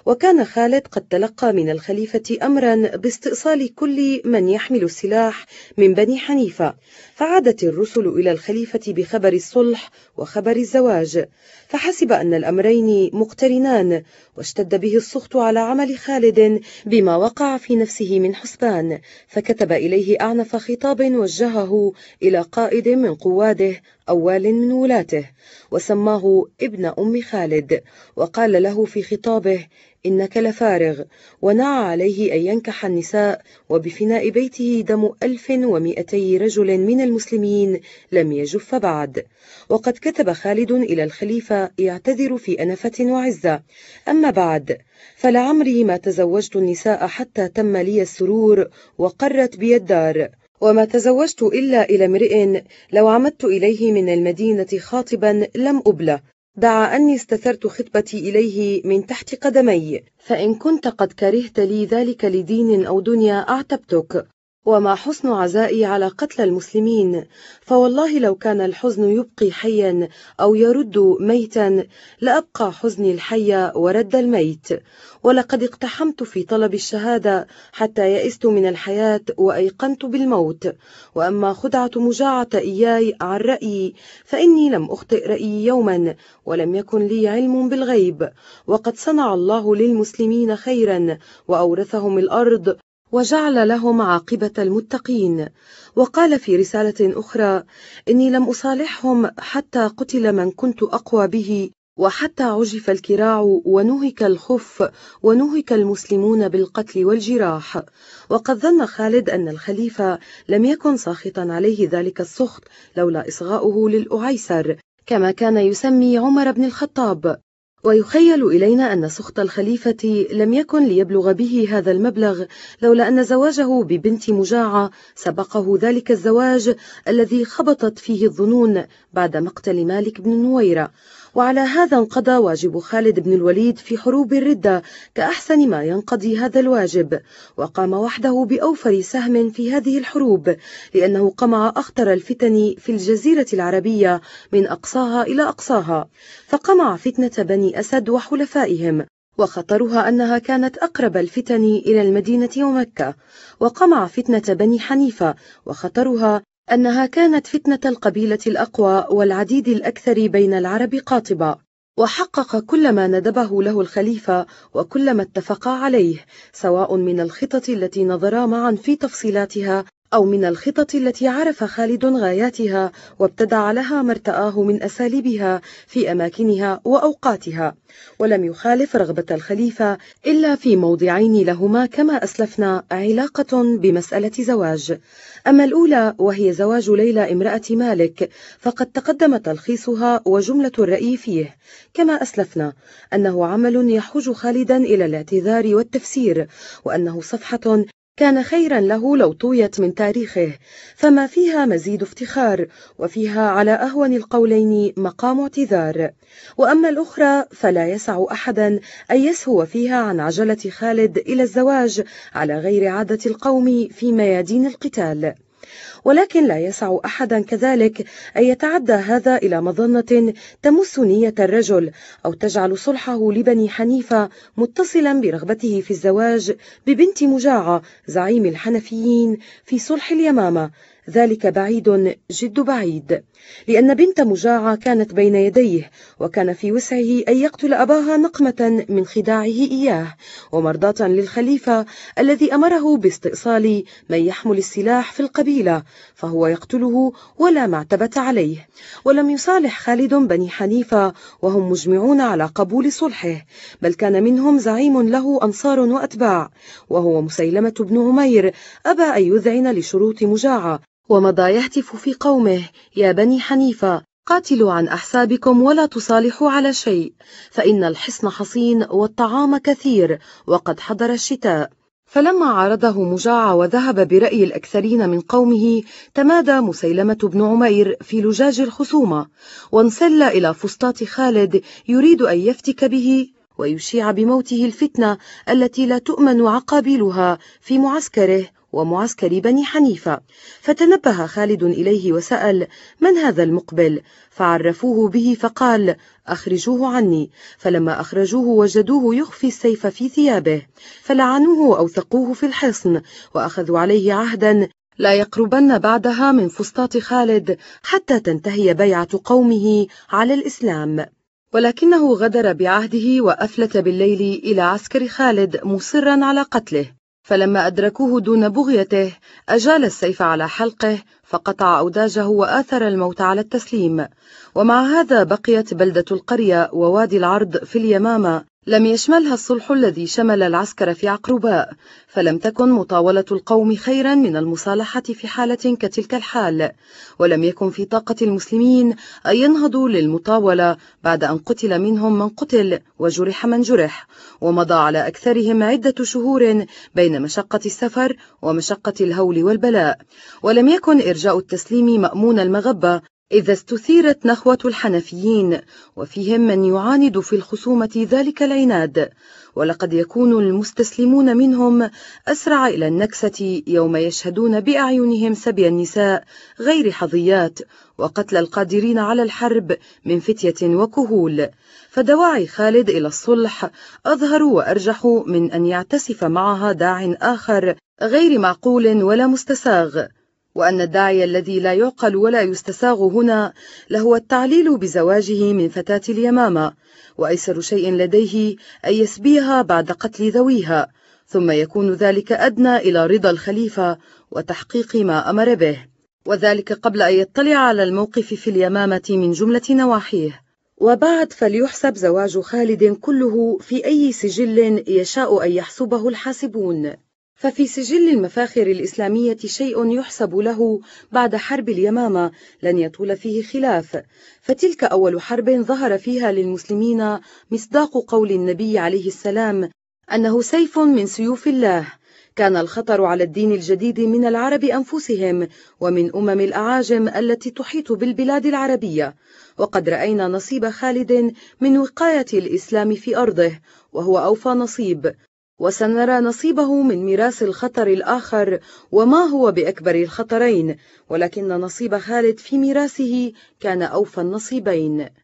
وكان خالد قد تلقى من الخليفة أمرا باستئصال كل من يحمل السلاح من بني حنيفة فعادت الرسل إلى الخليفة بخبر الصلح وخبر الزواج. فحسب أن الأمرين مقترنان واشتد به السخط على عمل خالد بما وقع في نفسه من حسبان فكتب إليه أعنف خطاب وجهه إلى قائد من قواده أو وال من ولاته وسماه ابن أم خالد وقال له في خطابه إنك لفارغ. ونعى عليه أن ينكح النساء وبفناء بيته دم ألف ومئتي رجل من المسلمين لم يجف بعد. وقد كتب خالد إلى الخليفة يعتذر في أنفة وعزة. أما بعد فلعمري ما تزوجت النساء حتى تم لي السرور وقرت بي الدار. وما تزوجت إلا إلى امرئ لو عمدت إليه من المدينة خاطبا لم أبله. دعا أني استثرت خطبتي إليه من تحت قدمي. فإن كنت قد كرهت لي ذلك لدين أو دنيا أعتبتك. وما حسن عزائي على قتل المسلمين. فوالله لو كان الحزن يبقي حيا أو يرد ميتا لأبقى حزني الحي ورد الميت. ولقد اقتحمت في طلب الشهادة حتى يئست من الحياة وأيقنت بالموت. وأما خدعة مجاعة إياي عن رأيي فإني لم أخطئ رأيي يوما ولم يكن لي علم بالغيب. وقد صنع الله للمسلمين خيرا وأورثهم الأرض وجعل لهم عاقبة المتقين. وقال في رسالة أخرى إني لم أصالحهم حتى قتل من كنت أقوى به وحتى عجف الكراع ونهك الخف ونهك المسلمون بالقتل والجراح. وقد ظن خالد أن الخليفة لم يكن ساخطا عليه ذلك السخط لولا إصغاؤه للأعيسر كما كان يسمي عمر بن الخطاب. ويخيل إلينا أن سخط الخليفة لم يكن ليبلغ به هذا المبلغ لولا أن زواجه ببنت مجاعة سبقه ذلك الزواج الذي خبطت فيه الظنون بعد مقتل مالك بن نويرة. وعلى هذا انقضى واجب خالد بن الوليد في حروب الردة كأحسن ما ينقضي هذا الواجب وقام وحده بأوفر سهم في هذه الحروب لأنه قمع أخطر الفتن في الجزيرة العربية من أقصاها إلى أقصاها فقمع فتنة بني أسد وحلفائهم وخطرها أنها كانت أقرب الفتن إلى المدينة ومكة وقمع فتنة بني حنيفة وخطرها أنها كانت فتنة القبيلة الأقوى والعديد الأكثر بين العرب قاطبة وحقق كل ما ندبه له الخليفة وكل ما اتفقا عليه سواء من الخطط التي نظرا معا في تفصيلاتها أو من الخطط التي عرف خالد غاياتها وابتدع لها ما ارتآه من أساليبها في أماكنها وأوقاتها ولم يخالف رغبة الخليفة إلا في موضعين لهما كما أسلفنا علاقة بمسألة زواج. أما الأولى وهي زواج ليلى امرأة مالك فقد تقدم تلخيصها وجملة الرأي فيه. كما أسلفنا أنه عمل يحوج خالدا إلى الاعتذار والتفسير وأنه صفحة كان خيرا له لو طويت من تاريخه فما فيها مزيد افتخار وفيها على أهون القولين مقام اعتذار. وأما الأخرى فلا يسع أحدا أن يسهو فيها عن عجلة خالد إلى الزواج على غير عادة القوم في ميادين القتال. ولكن لا يسع أحدا كذلك أن يتعدى هذا إلى مظنة تمس نية الرجل أو تجعل صلحه لبني حنيفة متصلا برغبته في الزواج ببنت مجاعة زعيم الحنفيين في صلح اليمامة. ذلك بعيد جد بعيد. لأن بنت مجاعة كانت بين يديه وكان في وسعه أن يقتل أباها نقمة من خداعه إياه ومرضاة للخليفة الذي أمره باستئصال من يحمل السلاح في القبيلة فهو يقتله ولا معتبة عليه. ولم يصالح خالد بني حنيفة وهم مجمعون على قبول صلحه بل كان منهم زعيم له أنصار وأتباع وهو مسيلمة بن عمير أبى أن يذعن لشروط مجاعة. ومضى يهتف في قومه يا بني حنيفة قاتلوا عن أحسابكم ولا تصالحوا على شيء فإن الحصن حصين والطعام كثير وقد حضر الشتاء. فلما عارضه مجاعة وذهب برأي الأكثرين من قومه تمادى مسيلمة بن عمير في لجاج الخصومة وانسل إلى فسطاط خالد يريد أن يفتك به ويشيع بموته الفتنة التي لا تؤمن عقابلها في معسكره ومعسكر بني حنيفة. فتنبه خالد إليه وسأل من هذا المقبل؟ فعرفوه به فقال أخرجوه عني. فلما أخرجوه وجدوه يخفي السيف في ثيابه. فلعنوه وأوثقوه في الحصن وأخذوا عليه عهدا لا يقربن بعدها من فسطاط خالد حتى تنتهي بيعة قومه على الإسلام. ولكنه غدر بعهده وأفلت بالليل إلى عسكر خالد مصرا على قتله. فلما أدركوه دون بغيته أجال السيف على حلقه فقطع أوداجه وآثر الموت على التسليم. ومع هذا بقيت بلدة القرية ووادي العرض في اليمامة لم يشملها الصلح الذي شمل العسكر في عقرباء فلم تكن مطاولة القوم خيرا من المصالحة في حالة كتلك الحال ولم يكن في طاقة المسلمين أن ينهضوا للمطاولة بعد أن قتل منهم من قتل وجرح من جرح ومضى على أكثرهم عدة شهور بين مشقة السفر ومشقة الهول والبلاء ولم يكن إرجاء التسليم مأمون المغبة إذا استثيرت نخوة الحنفيين وفيهم من يعاند في الخصومة ذلك العناد ولقد يكون المستسلمون منهم أسرع إلى النكسة يوم يشهدون بأعينهم سبي النساء غير حظيات وقتل القادرين على الحرب من فتية وكهول. فدواعي خالد إلى الصلح أظهر وأرجح من أن يعتسف معها داع آخر غير معقول ولا مستساغ. وأن الداعي الذي لا يعقل ولا يستساغ هنا لهو التعليل بزواجه من فتاة اليمامة وأيسر شيء لديه أن يسبيها بعد قتل ذويها ثم يكون ذلك أدنى إلى رضا الخليفة وتحقيق ما أمر به وذلك قبل أن يطلع على الموقف في اليمامة من جملة نواحيه. وبعد فليحسب زواج خالد كله في أي سجل يشاء أن يحسبه الحاسبون. ففي سجل المفاخر الإسلامية شيء يحسب له بعد حرب اليمامة لن يطول فيه خلاف. فتلك أول حرب ظهر فيها للمسلمين مصداق قول النبي عليه السلام أنه سيف من سيوف الله. كان الخطر على الدين الجديد من العرب أنفسهم ومن أمم الأعاجم التي تحيط بالبلاد العربية. وقد رأينا نصيب خالد من وقاية الإسلام في أرضه وهو أوفى نصيب. وسنرى نصيبه من ميراث الخطر الآخر وما هو بأكبر الخطرين ولكن نصيب خالد في ميراثه كان أوفى النصيبين.